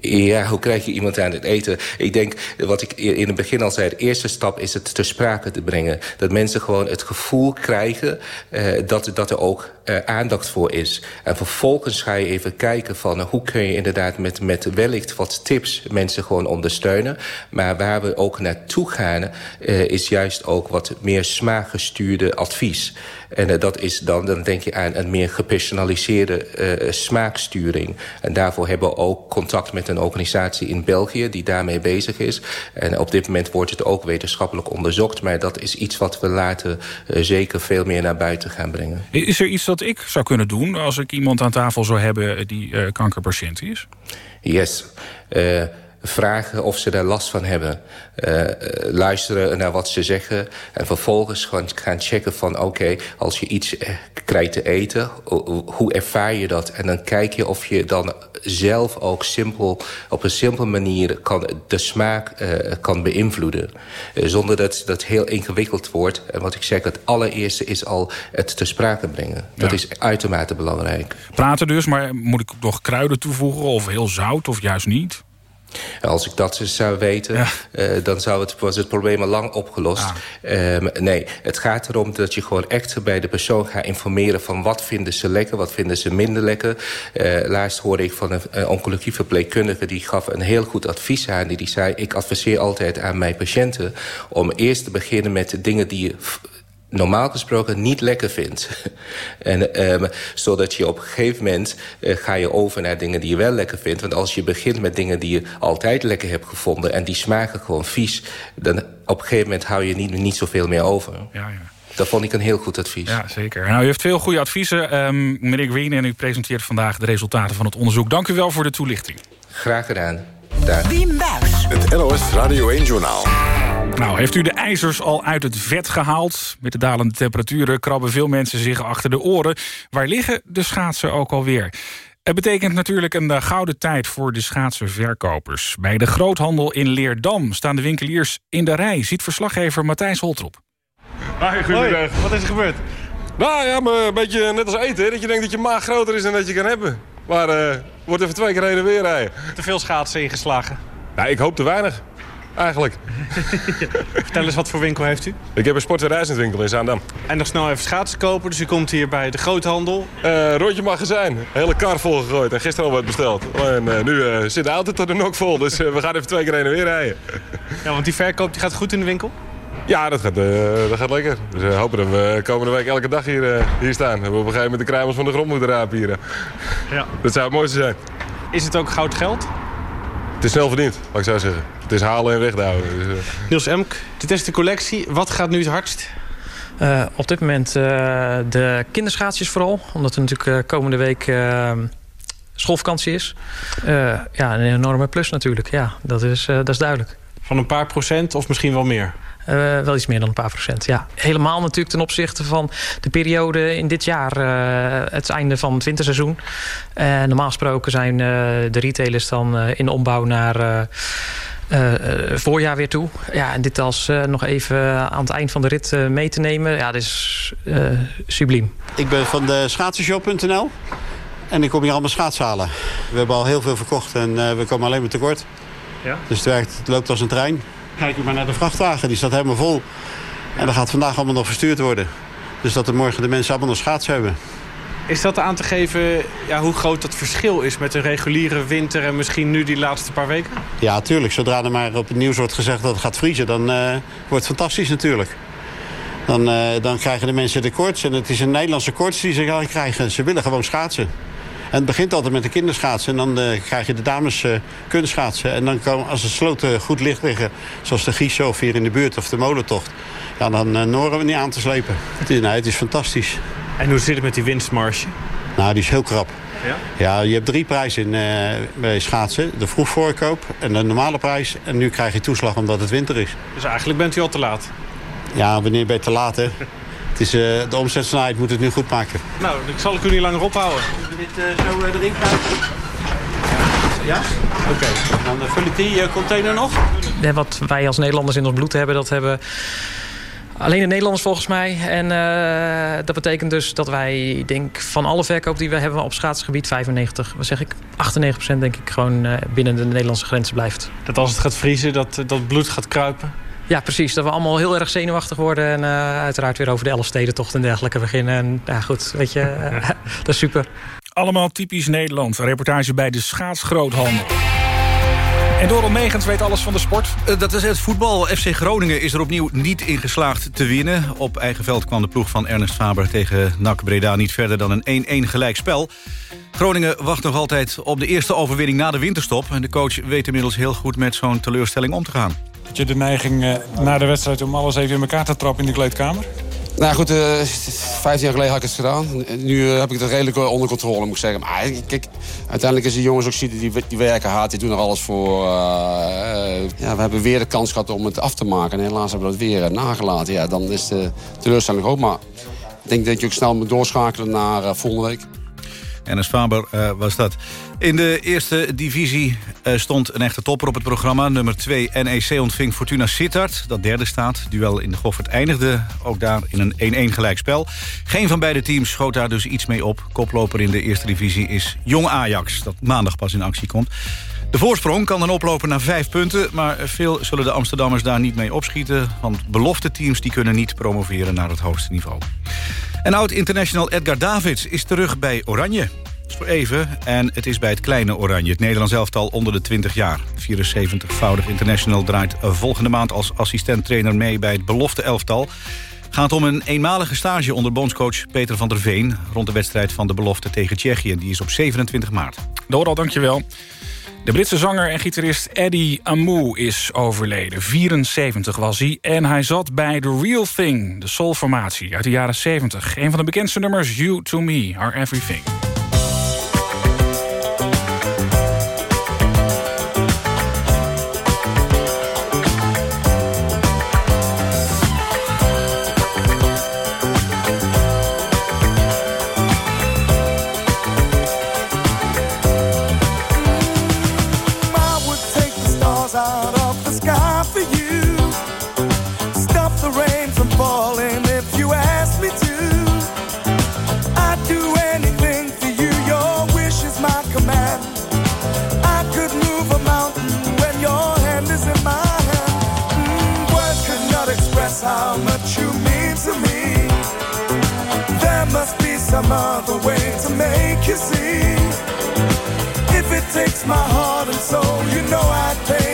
Speaker 38: Ja, hoe krijg je iemand aan het eten? Ik denk, wat ik in het begin al zei... de eerste stap is het ter sprake te brengen. Dat mensen gewoon het gevoel krijgen... Uh, dat, dat er ook uh, aandacht voor is. En vervolgens ga je even kijken van... Hoe kun je inderdaad met, met wellicht wat tips mensen gewoon ondersteunen. Maar waar we ook naartoe gaan... is juist ook wat meer smaakgestuurde advies. En uh, dat is dan, dan denk je aan een meer gepersonaliseerde smaaksturing. En daarvoor hebben we ook contact met met een organisatie in België... die daarmee bezig is. En op dit moment wordt het ook wetenschappelijk onderzocht. Maar dat is iets wat we later uh, zeker veel meer naar buiten gaan brengen.
Speaker 2: Is er iets dat ik zou kunnen doen als ik iemand aan tafel zou hebben... die uh, kankerpatiënt is?
Speaker 38: Yes. Uh, vragen of ze daar last van hebben. Uh, luisteren naar wat ze zeggen. En vervolgens gaan, gaan checken van... oké, okay, als je iets krijgt te eten, hoe ervaar je dat? En dan kijk je of je dan zelf ook simpel, op een simpele manier... Kan, de smaak uh, kan beïnvloeden. zonder dat dat heel ingewikkeld wordt. En wat ik zeg, het allereerste is al het te sprake brengen. Dat ja. is uitermate belangrijk.
Speaker 2: Praten dus, maar moet ik nog kruiden toevoegen? Of heel zout, of juist niet?
Speaker 38: Als ik dat zou weten, ja. uh, dan zou het, was het probleem al lang opgelost. Ah. Um, nee, het gaat erom dat je gewoon echt bij de persoon gaat informeren... van wat vinden ze lekker, wat vinden ze minder lekker. Uh, laatst hoorde ik van een, een oncologie verpleegkundige... die gaf een heel goed advies aan. Die, die zei, ik adviseer altijd aan mijn patiënten... om eerst te beginnen met de dingen die je normaal gesproken niet lekker vindt. en, um, zodat je op een gegeven moment uh, ga je over naar dingen die je wel lekker vindt. Want als je begint met dingen die je altijd lekker hebt gevonden... en die smaken gewoon vies... dan op een gegeven moment hou je niet, niet zoveel meer over.
Speaker 2: Ja, ja.
Speaker 38: Dat vond ik een heel goed advies.
Speaker 2: Ja, zeker. Nou, u heeft veel goede adviezen, um, meneer Green... en u presenteert vandaag de resultaten van het onderzoek. Dank u wel voor de toelichting.
Speaker 38: Graag gedaan. Daar.
Speaker 1: Wim Buis. Het NOS Radio 1-journaal.
Speaker 2: Nou, heeft u de ijzers al uit het vet gehaald? Met de dalende temperaturen krabben veel mensen zich achter de oren. Waar liggen de schaatsen ook alweer? Het betekent natuurlijk een gouden tijd voor de schaatsenverkopers. Bij de groothandel in Leerdam staan de winkeliers in de rij... ziet verslaggever Matthijs Holtrop.
Speaker 28: Hoi, goedemiddag.
Speaker 39: Wat is er gebeurd?
Speaker 28: Nou ja, maar een beetje net als eten. Hè? Dat je denkt dat je maag groter is dan dat je kan hebben. Maar uh, wordt even twee keer heen en weer rijden.
Speaker 39: Te veel schaatsen ingeslagen?
Speaker 28: Nou, ik hoop te weinig. Eigenlijk.
Speaker 39: Vertel eens, wat voor winkel heeft u?
Speaker 28: Ik heb een sport- en reiswinkel in Zaandam.
Speaker 39: En nog snel even schaatsen kopen, dus u komt hier bij de groothandel.
Speaker 28: Uh, rondje magazijn. Hele kar vol gegooid en gisteren al wat besteld. En uh, nu uh, zit de auto tot de nok vol, dus we gaan even twee keer heen en weer rijden.
Speaker 39: ja, want die verkoop die gaat goed in de winkel?
Speaker 28: Ja, dat gaat, dat gaat lekker. Dus we hopen dat we komende week elke dag hier, hier staan. We hebben op een gegeven moment de kruimels van de grond moeten rapen hier.
Speaker 39: Ja.
Speaker 28: Dat zou het mooiste zijn.
Speaker 39: Is het ook goud geld?
Speaker 28: Het is snel verdiend, wat ik zou zeggen. Het is halen en weghouden. Dus, uh...
Speaker 39: Niels Emk, dit is de collectie. Wat gaat nu het hardst?
Speaker 40: Uh, op dit moment uh, de kinderschaatsjes vooral. Omdat er natuurlijk komende week schoolvakantie is. ja, een enorme plus natuurlijk. Ja, dat is, dat is duidelijk.
Speaker 39: Van een paar procent of misschien wel meer?
Speaker 40: Uh, wel iets meer dan een paar procent, ja. Helemaal natuurlijk ten opzichte van de periode in dit jaar. Uh, het einde van het winterseizoen. Uh, normaal gesproken zijn de retailers dan in de ombouw naar... voorjaar weer toe. Ja, en dit als nog even aan het eind van de rit mee te nemen. Ja, dat is subliem.
Speaker 41: Ik ben van de schaatsenshop.nl. En ik kom hier allemaal schaatsen halen. We hebben al heel veel verkocht en we komen alleen maar tekort.
Speaker 39: Ja?
Speaker 41: Dus het, werkt, het loopt als een trein. Kijk maar naar de vrachtwagen, die staat helemaal vol. En dat gaat vandaag allemaal nog verstuurd worden. Dus dat er morgen de mensen allemaal nog schaatsen hebben.
Speaker 39: Is dat aan te geven ja, hoe groot dat verschil is met een reguliere winter... en misschien nu die laatste paar weken?
Speaker 41: Ja, tuurlijk. Zodra er maar op het nieuws wordt gezegd dat het gaat vriezen... dan uh, wordt het fantastisch natuurlijk. Dan, uh, dan krijgen de mensen de koorts. En het is een Nederlandse koorts die ze krijgen. Ze willen gewoon schaatsen. En het begint altijd met de kinderschaatsen. En dan uh, krijg je de dames uh, kunstschaatsen. En dan komen, als de sloten goed licht liggen... zoals de Giesje of hier in de buurt of de molentocht... Ja, dan noren we niet aan te slepen. Het is, het is fantastisch.
Speaker 39: En hoe zit het met die winstmarge?
Speaker 41: Nou, die is heel krap.
Speaker 39: Ja?
Speaker 41: Ja, je hebt drie prijzen in, bij schaatsen. De vroegvoorkoop en de normale prijs. En nu krijg je toeslag omdat het winter is.
Speaker 39: Dus eigenlijk bent u al te laat?
Speaker 41: Ja, wanneer ben je te laat, hè? Het is, uh, de omzetsnelheid moet het nu goed maken.
Speaker 39: Nou, ik zal ik u niet langer ophouden.
Speaker 41: Zullen we dit uh, zo uh, erin krijgen? Ja? Oké, okay. dan vul ik die container nog.
Speaker 40: Ja, wat wij als Nederlanders in ons bloed hebben, dat hebben... Alleen de Nederlanders volgens mij. En uh, dat betekent dus dat wij, ik denk, van alle verkoop die we hebben op schaatsgebied, 95, wat zeg ik, 98% denk ik gewoon uh, binnen de Nederlandse grenzen blijft.
Speaker 39: Dat als het gaat vriezen, dat, dat bloed gaat kruipen?
Speaker 40: Ja, precies. Dat we allemaal heel erg zenuwachtig worden. En uh, uiteraard weer over de Elfstedentocht en dergelijke beginnen. En ja, goed, weet je, dat is super.
Speaker 2: Allemaal typisch Nederland. Een reportage bij de schaatsgroothandel. En Doral Megens weet alles van de sport.
Speaker 4: Uh, dat is het voetbal. FC Groningen is er opnieuw niet in geslaagd te winnen. Op eigen veld kwam de ploeg van Ernest Faber tegen NAC Breda niet verder dan een 1-1 gelijkspel. Groningen wacht nog altijd op de eerste overwinning na de winterstop. En de coach weet inmiddels heel goed met zo'n teleurstelling om te gaan.
Speaker 42: Had je de neiging uh, na de wedstrijd om alles even in elkaar te trappen in de kleedkamer?
Speaker 43: Nou goed, uh, 15 jaar geleden had ik het gedaan. Nu uh, heb ik het redelijk onder controle, moet ik zeggen. Maar kijk, uiteindelijk is die jongens ook ziet die, die werken hard. Die doen er alles voor. Ja, we hebben weer de kans gehad om het af te maken. En helaas hebben we dat weer nagelaten. Ja, dan is de teleurstelling groot. Maar ik denk dat je ook snel moet doorschakelen naar volgende week.
Speaker 4: Ernest Faber uh, was dat. In de eerste divisie uh, stond een echte topper op het programma. Nummer 2 NEC ontving Fortuna Sittard, dat derde staat. Duel in de Goffert eindigde ook daar in een 1-1 gelijkspel. Geen van beide teams schoot daar dus iets mee op. Koploper in de eerste divisie is Jong Ajax, dat maandag pas in actie komt. De voorsprong kan dan oplopen naar vijf punten... maar veel zullen de Amsterdammers daar niet mee opschieten... want belofte teams die kunnen niet promoveren naar het hoogste niveau. En oud-international Edgar Davids is terug bij Oranje. Voor even en het is bij het kleine Oranje. Het Nederlands elftal onder de 20 jaar. 74-voudig international draait volgende maand als assistent-trainer mee... bij het belofte elftal. Gaat om een eenmalige stage onder bondscoach Peter van der Veen... rond de wedstrijd van de belofte tegen Tsjechië. Die is op 27 maart.
Speaker 2: Doral, dankjewel. De Britse zanger en gitarist Eddie Amu is overleden. 74 was hij en hij zat bij The Real Thing, de soulformatie uit de jaren 70. Een van de bekendste nummers, You To Me, Are Everything.
Speaker 44: Some other way to make you see. If it takes my heart and soul, you know I'd pay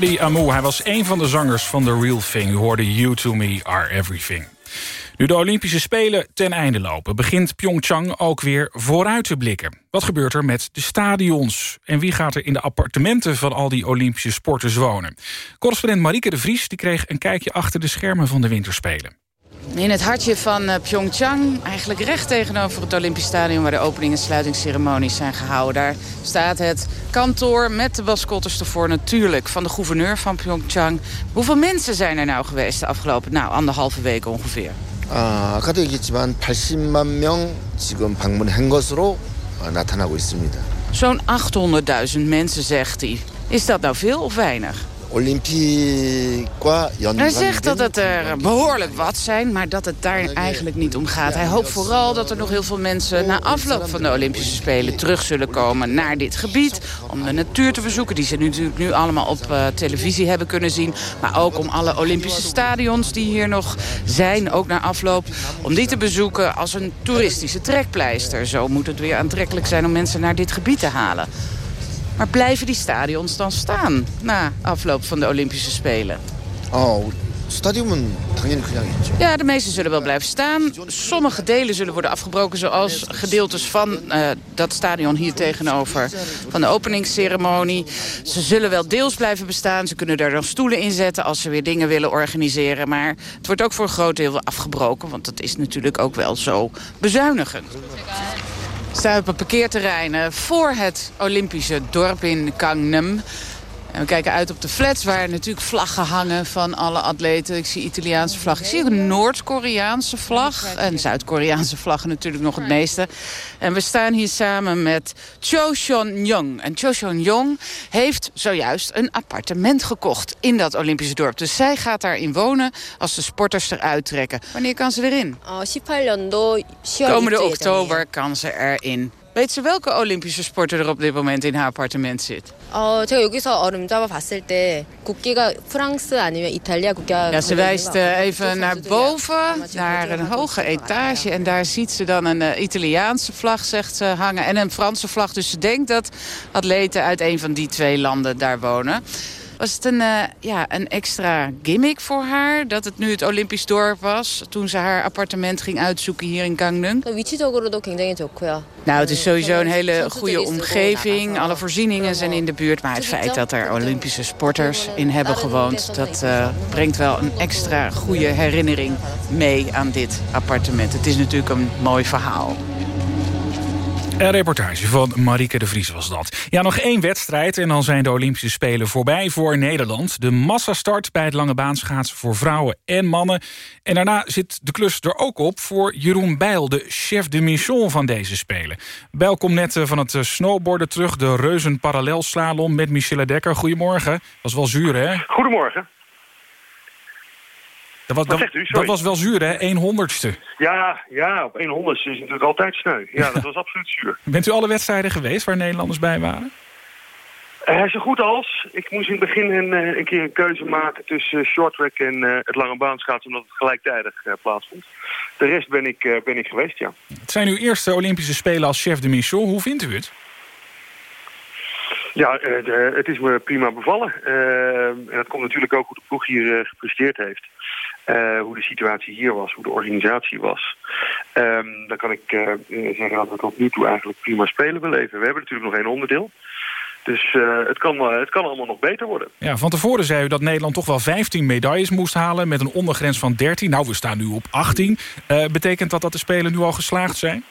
Speaker 2: hij was een van de zangers van The Real Thing. U hoorde You To Me Are Everything. Nu de Olympische Spelen ten einde lopen... begint Pyeongchang ook weer vooruit te blikken. Wat gebeurt er met de stadions? En wie gaat er in de appartementen van al die Olympische sporters wonen? Correspondent Marieke de Vries die kreeg een kijkje achter de schermen van de winterspelen.
Speaker 45: In het hartje van uh, Pyeongchang, eigenlijk recht tegenover het Olympisch Stadion... waar de opening- en sluitingsceremonies zijn gehouden. Daar staat het kantoor met de mascottes ervoor natuurlijk... van de gouverneur van Pyeongchang. Hoeveel mensen zijn er nou geweest de afgelopen nou, anderhalve week ongeveer?
Speaker 46: 아, 아까도 얘기했지만 80만 명 지금 방문한 것으로 나타나고 있습니다.
Speaker 45: Zo'n 800.000 mensen, zegt hij. Is dat nou veel of weinig?
Speaker 46: Olympiekwa
Speaker 45: Hij zegt dat het er behoorlijk wat zijn, maar dat het daar eigenlijk niet om gaat. Hij hoopt vooral dat er nog heel veel mensen na afloop van de Olympische Spelen terug zullen komen naar dit gebied. Om de natuur te verzoeken, die ze nu natuurlijk nu allemaal op uh, televisie hebben kunnen zien. Maar ook om alle Olympische stadions die hier nog zijn, ook na afloop, om die te bezoeken als een toeristische trekpleister. Zo moet het weer aantrekkelijk zijn om mensen naar dit gebied te halen. Maar blijven die stadions dan staan na afloop van de Olympische Spelen?
Speaker 46: Oh, stadion
Speaker 45: Ja, de meeste zullen wel blijven staan. Sommige delen zullen worden afgebroken, zoals gedeeltes van eh, dat stadion hier tegenover. Van de openingsceremonie. Ze zullen wel deels blijven bestaan. Ze kunnen daar dan stoelen in zetten als ze weer dingen willen organiseren. Maar het wordt ook voor een groot deel afgebroken, want dat is natuurlijk ook wel zo bezuinigend staan op een parkeerterrein voor het Olympische dorp in Gangnam. En we kijken uit op de flats waar natuurlijk vlaggen hangen van alle atleten. Ik zie Italiaanse vlag. Ik zie ook een Noord-Koreaanse vlag. En Zuid-Koreaanse vlaggen natuurlijk nog het meeste. En we staan hier samen met Cho Seon-jong. En Cho Seon-jong heeft zojuist een appartement gekocht in dat Olympische dorp. Dus zij gaat daarin wonen als de sporters eruit trekken. Wanneer kan ze erin? Komende oktober kan ze erin. Weet ze welke Olympische sporter er op dit moment in haar appartement zit?
Speaker 47: 어, 제가 여기서 얼음 잡아 봤을 때 국기가 프랑스 아니면 이탈리아 국기가
Speaker 45: Ja, ze wijst uh, even naar boven, naar een hoge etage. En daar ziet ze dan een uh, Italiaanse vlag, zegt ze, hangen. En een Franse vlag. Dus ze denkt dat atleten uit een van die twee landen daar wonen. Was het een, eh, ja, een extra gimmick voor haar? Dat het nu het Olympisch dorp was toen ze haar appartement ging uitzoeken hier in Gangneung?
Speaker 47: Nou,
Speaker 45: nou het is sowieso een hele goede omgeving. Alle voorzieningen zijn in de buurt. Maar het feit dat er Olympische sporters in hebben gewoond... dat eh, brengt wel een extra goede herinnering mee aan dit appartement. Het is natuurlijk een mooi verhaal.
Speaker 2: Een reportage van Marieke de Vries was dat. Ja, nog één wedstrijd en dan zijn de Olympische Spelen voorbij voor Nederland. De massastart bij het lange baanschaatsen voor vrouwen en mannen. En daarna zit de klus er ook op voor Jeroen Bijl, de chef de mission van deze Spelen. Bijl komt net van het snowboarden terug, de reuzen parallelslalom met Michelle Dekker. Goedemorgen. Was wel zuur, hè?
Speaker 48: Goedemorgen.
Speaker 2: Dat was, dat, u, dat was wel zuur, hè? 1 honderdste.
Speaker 48: Ja, ja, op 1 honderdste is natuurlijk altijd sneu. Ja, dat was absoluut zuur.
Speaker 2: Bent u alle wedstrijden geweest waar Nederlanders bij waren?
Speaker 48: Uh, zo goed als. Ik moest in het begin een, uh, een keer een keuze maken tussen uh, shorttrack en uh, het lange baanschaatsen... omdat het gelijktijdig plaatsvond. De rest ben ik, ben ik geweest, ja.
Speaker 2: Het zijn uw eerste Olympische Spelen als chef de mission. Hoe vindt u het?
Speaker 48: Ja, de, het is me prima bevallen. en dat komt natuurlijk ook hoe de ploeg hier gepresteerd heeft. Uh, hoe de situatie hier was, hoe de organisatie was. Um, dan kan ik uh, zeggen dat we tot nu toe eigenlijk prima spelen beleven. We hebben natuurlijk nog één onderdeel. Dus uh, het, kan, het kan allemaal nog beter worden.
Speaker 2: Ja, van tevoren zei u dat Nederland toch wel 15 medailles moest halen... met een ondergrens van 13. Nou, we staan nu op 18. betekent dat dat de Spelen nu al geslaagd zijn?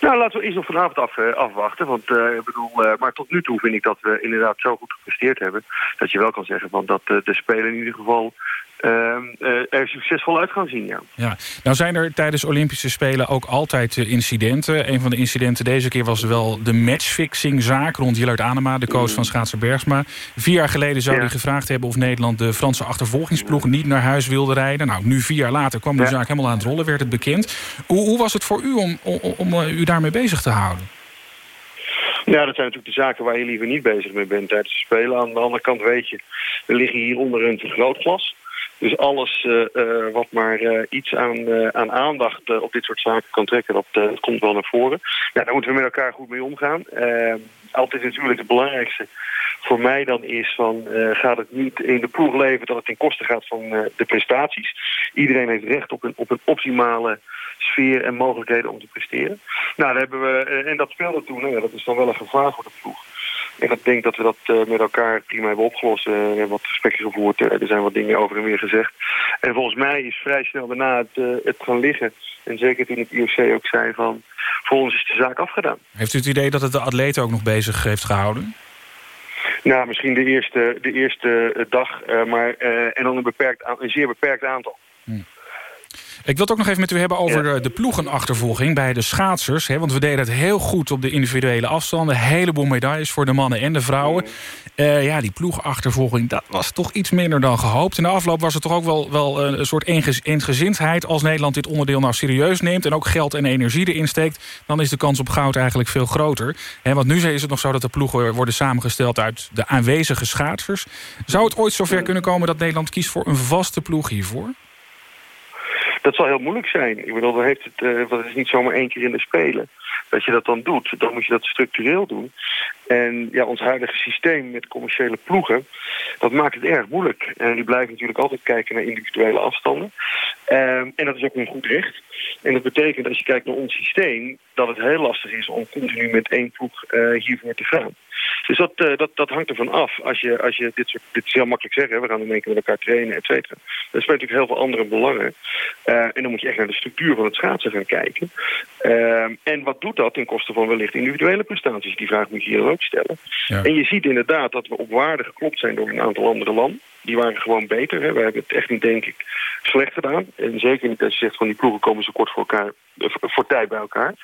Speaker 48: Nou, laten we eerst nog vanavond af, uh, afwachten. Want uh, ik bedoel, uh, maar tot nu toe vind ik dat we inderdaad zo goed gepresteerd hebben... dat je wel kan zeggen van dat de Spelen in ieder geval er succesvol uit gaan zien, ja.
Speaker 2: ja. Nou zijn er tijdens Olympische Spelen ook altijd incidenten. Een van de incidenten deze keer was wel de matchfixingzaak... rond Jillard Anema, de coach van Schaatser Bergsma. Vier jaar geleden zou hij ja. gevraagd hebben... of Nederland de Franse achtervolgingsploeg niet naar huis wilde rijden. Nou, nu vier jaar later kwam de ja. zaak helemaal aan het rollen, werd het bekend. Hoe, hoe was het voor u om, om, om u daarmee bezig te houden?
Speaker 48: Ja, dat zijn natuurlijk de zaken waar je liever niet bezig mee bent tijdens het spelen. Aan de andere kant weet je, we liggen hier onder een vergrootglas. Dus alles uh, uh, wat maar uh, iets aan, aan aandacht op dit soort zaken kan trekken, dat, komt wel naar voren. Ja, daar moeten we met elkaar goed mee omgaan. altijd natuurlijk het belangrijkste voor mij dan is van gaat het niet in de ploeg leven dat het ten koste gaat van de prestaties. Iedereen heeft recht op een, op een optimale sfeer en mogelijkheden om te presteren. Nou, daar hebben we, en dat speelde toen, dat is dan wel een gevaar voor de ploeg. En ik denk dat we dat uh, met elkaar prima hebben opgelost. We hebben wat gesprekken gevoerd. Uh, er zijn wat dingen over en weer gezegd. En volgens mij is vrij snel daarna het, het gaan liggen. En zeker toen het IOC ook zei van... voor ons is de zaak afgedaan.
Speaker 2: Heeft u het idee dat het de atleten ook nog bezig heeft gehouden?
Speaker 48: Nou, misschien de eerste, de eerste dag. maar, en dan een, beperkt, een zeer beperkt aantal.
Speaker 2: Hm. Ik wil het ook nog even met u hebben over de, de ploegenachtervolging bij de schaatsers. Hè, want we deden het heel goed op de individuele afstanden. Een heleboel medailles voor de mannen en de vrouwen. Uh, ja, die ploegenachtervolging, dat was toch iets minder dan gehoopt. In de afloop was het toch ook wel, wel een soort eensgezindheid... als Nederland dit onderdeel nou serieus neemt... en ook geld en energie erin steekt... dan is de kans op goud eigenlijk veel groter. Hè, want nu is het nog zo dat de ploegen worden samengesteld... uit de aanwezige schaatsers. Zou het ooit zover kunnen komen dat Nederland kiest voor een vaste ploeg hiervoor?
Speaker 48: Dat zal heel moeilijk zijn. Ik bedoel, dan heeft het, uh, dat is niet zomaar één keer in de Spelen. Dat je dat dan doet, dan moet je dat structureel doen. En ja, ons huidige systeem met commerciële ploegen, dat maakt het erg moeilijk. En die blijven natuurlijk altijd kijken naar individuele afstanden. Um, en dat is ook een goed recht. En dat betekent, als je kijkt naar ons systeem, dat het heel lastig is om continu met één ploeg uh, hiervoor te gaan. Dus dat, uh, dat, dat hangt ervan af. Als je, als je dit, soort, dit is heel makkelijk zeggen, we gaan in één keer met elkaar trainen, et cetera. Er spelen natuurlijk heel veel andere belangen. Uh, en dan moet je echt naar de structuur van het schaatsen gaan kijken. Uh, en wat doet dat ten koste van wellicht individuele prestaties? Die vraag moet je hier ook stellen. Ja. En je ziet inderdaad dat we op waarde geklopt zijn door een aantal andere landen. Die waren gewoon beter. Hè. We hebben het echt niet, denk ik, slecht gedaan. En zeker niet als je zegt van die ploegen komen zo kort voor, elkaar, voor tijd bij elkaar.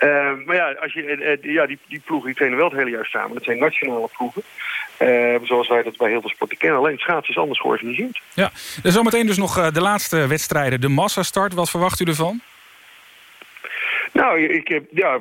Speaker 48: Uh, maar ja, als je, uh, ja die, die ploegen die trainen wel het hele jaar samen. Dat zijn nationale ploegen. Zoals wij dat bij heel veel sporten kennen. Alleen schaatsen is anders georganiseerd.
Speaker 2: Ja, en zometeen dus nog de laatste wedstrijden. De massastart, wat verwacht u ervan?
Speaker 48: Nou, ik heb, ja,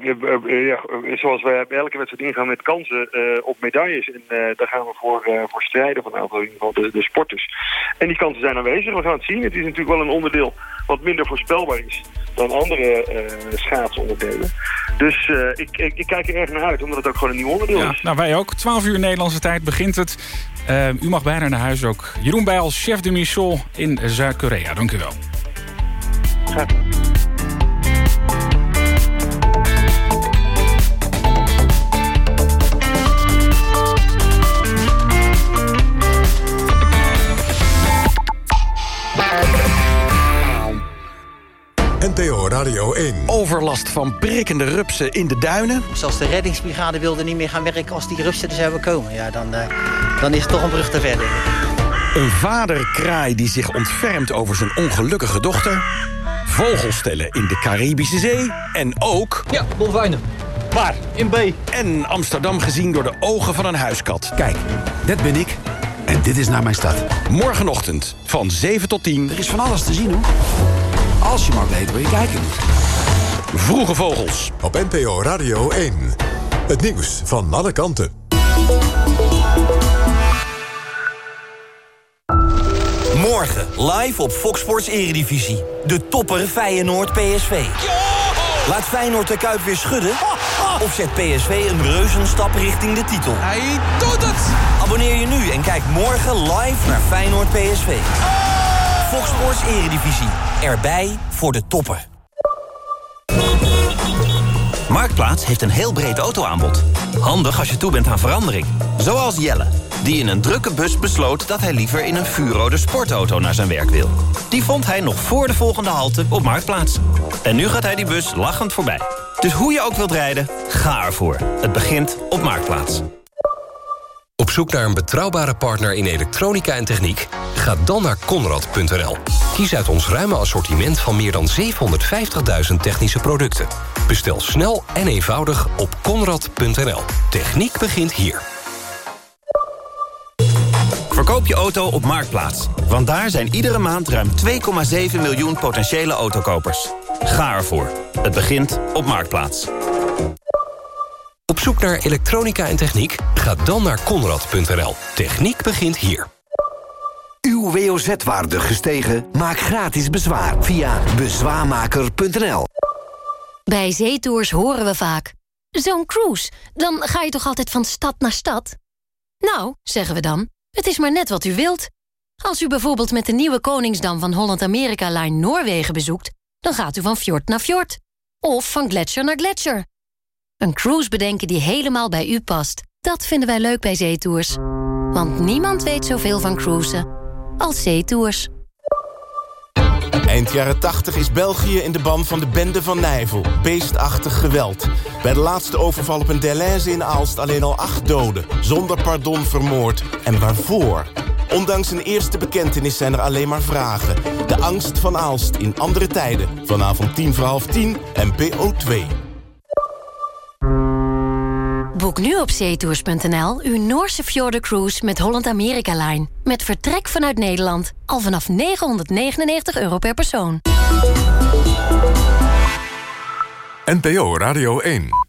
Speaker 48: ja, zoals wij bij elke wedstrijd ingaan met kansen uh, op medailles. En uh, daar gaan we voor, uh, voor strijden van in ieder geval de, de sporters. En die kansen zijn aanwezig, we gaan het zien. Het is natuurlijk wel een onderdeel wat minder voorspelbaar is dan andere schaatsonderdelen. Dus ik, ik, ik, kijk er erg naar uit, omdat het ook gewoon een nieuw onderdeel
Speaker 2: ja,
Speaker 48: is.
Speaker 2: Nou, wij ook. 12 uur Nederlandse tijd begint het. u mag bijna naar huis ook. Jeroen Bijl, chef de mission in Zuid-Korea. Dank u wel.
Speaker 48: Graag.
Speaker 1: Radio 1.
Speaker 49: Overlast van prikkende rupsen in de duinen.
Speaker 50: Zelfs de reddingsbrigade wilde niet meer gaan werken als die rupsen er zouden komen. Ja, dan, uh, dan is het toch een brug te ver,
Speaker 49: Een vaderkraai die zich ontfermt over zijn ongelukkige dochter. Vogelstellen in de Caribische Zee. En ook...
Speaker 51: Ja, dolfijnen. Waar? In B.
Speaker 49: En Amsterdam gezien door de ogen van een huiskat.
Speaker 52: Kijk, dat ben ik. En dit is naar mijn stad.
Speaker 49: Morgenochtend van 7 tot 10.
Speaker 52: Er is van alles te zien, hoor. Als je maar weet waar je kijken moet.
Speaker 49: Vroege Vogels.
Speaker 1: Op NPO Radio 1. Het nieuws van alle kanten.
Speaker 53: Morgen live op Fox Sports Eredivisie. De topper Feyenoord PSV. Laat Feyenoord de Kuip weer schudden? Of zet PSV een reuzenstap richting de titel?
Speaker 51: Hij doet het!
Speaker 53: Abonneer je nu en kijk morgen live naar Feyenoord PSV. Fox Sports Eredivisie. Erbij voor de toppen. Marktplaats heeft een heel breed autoaanbod. Handig als je toe bent aan verandering. Zoals Jelle, die in een drukke bus besloot... dat hij liever in een vuurrode sportauto naar zijn werk wil. Die vond hij nog voor de volgende halte op Marktplaats. En nu gaat hij die bus lachend voorbij. Dus hoe je ook wilt rijden, ga ervoor. Het begint op Marktplaats.
Speaker 54: Op zoek naar een betrouwbare partner in elektronica en techniek? Ga dan naar Conrad.nl. Kies uit ons ruime assortiment van meer dan 750.000 technische producten. Bestel snel en eenvoudig op Conrad.nl. Techniek begint hier.
Speaker 53: Verkoop je auto op Marktplaats. Want daar zijn iedere maand ruim 2,7 miljoen potentiële autokopers. Ga ervoor. Het begint op Marktplaats.
Speaker 54: Op zoek naar elektronica en techniek? Ga dan naar Conrad.nl. Techniek begint hier.
Speaker 55: Uw WOZ-waarde gestegen? Maak gratis bezwaar via bezwaarmaker.nl.
Speaker 56: Bij zeetours horen we vaak... Zo'n cruise, dan ga je toch altijd van stad naar stad?
Speaker 6: Nou, zeggen we dan, het is maar net wat u wilt. Als u bijvoorbeeld met de nieuwe Koningsdam van Holland-Amerika Line Noorwegen bezoekt... dan gaat u van fjord naar fjord. Of van gletsjer naar gletsjer. Een cruise bedenken die helemaal bij u past. Dat vinden wij leuk bij zeetours. Want niemand weet zoveel van cruisen als zeetours.
Speaker 34: Eind jaren 80 is België in de ban van de bende van Nijvel. Beestachtig geweld. Bij de laatste overval op een Deleuze in Aalst alleen al acht doden. Zonder pardon vermoord. En waarvoor? Ondanks een eerste bekentenis zijn er alleen maar vragen. De angst van Aalst in andere tijden. Vanavond tien voor half tien en PO2.
Speaker 6: Boek nu op zeetours.nl uw Noorse Cruise met Holland America Line. Met vertrek vanuit Nederland. Al vanaf 999 euro per persoon.
Speaker 1: NPO Radio 1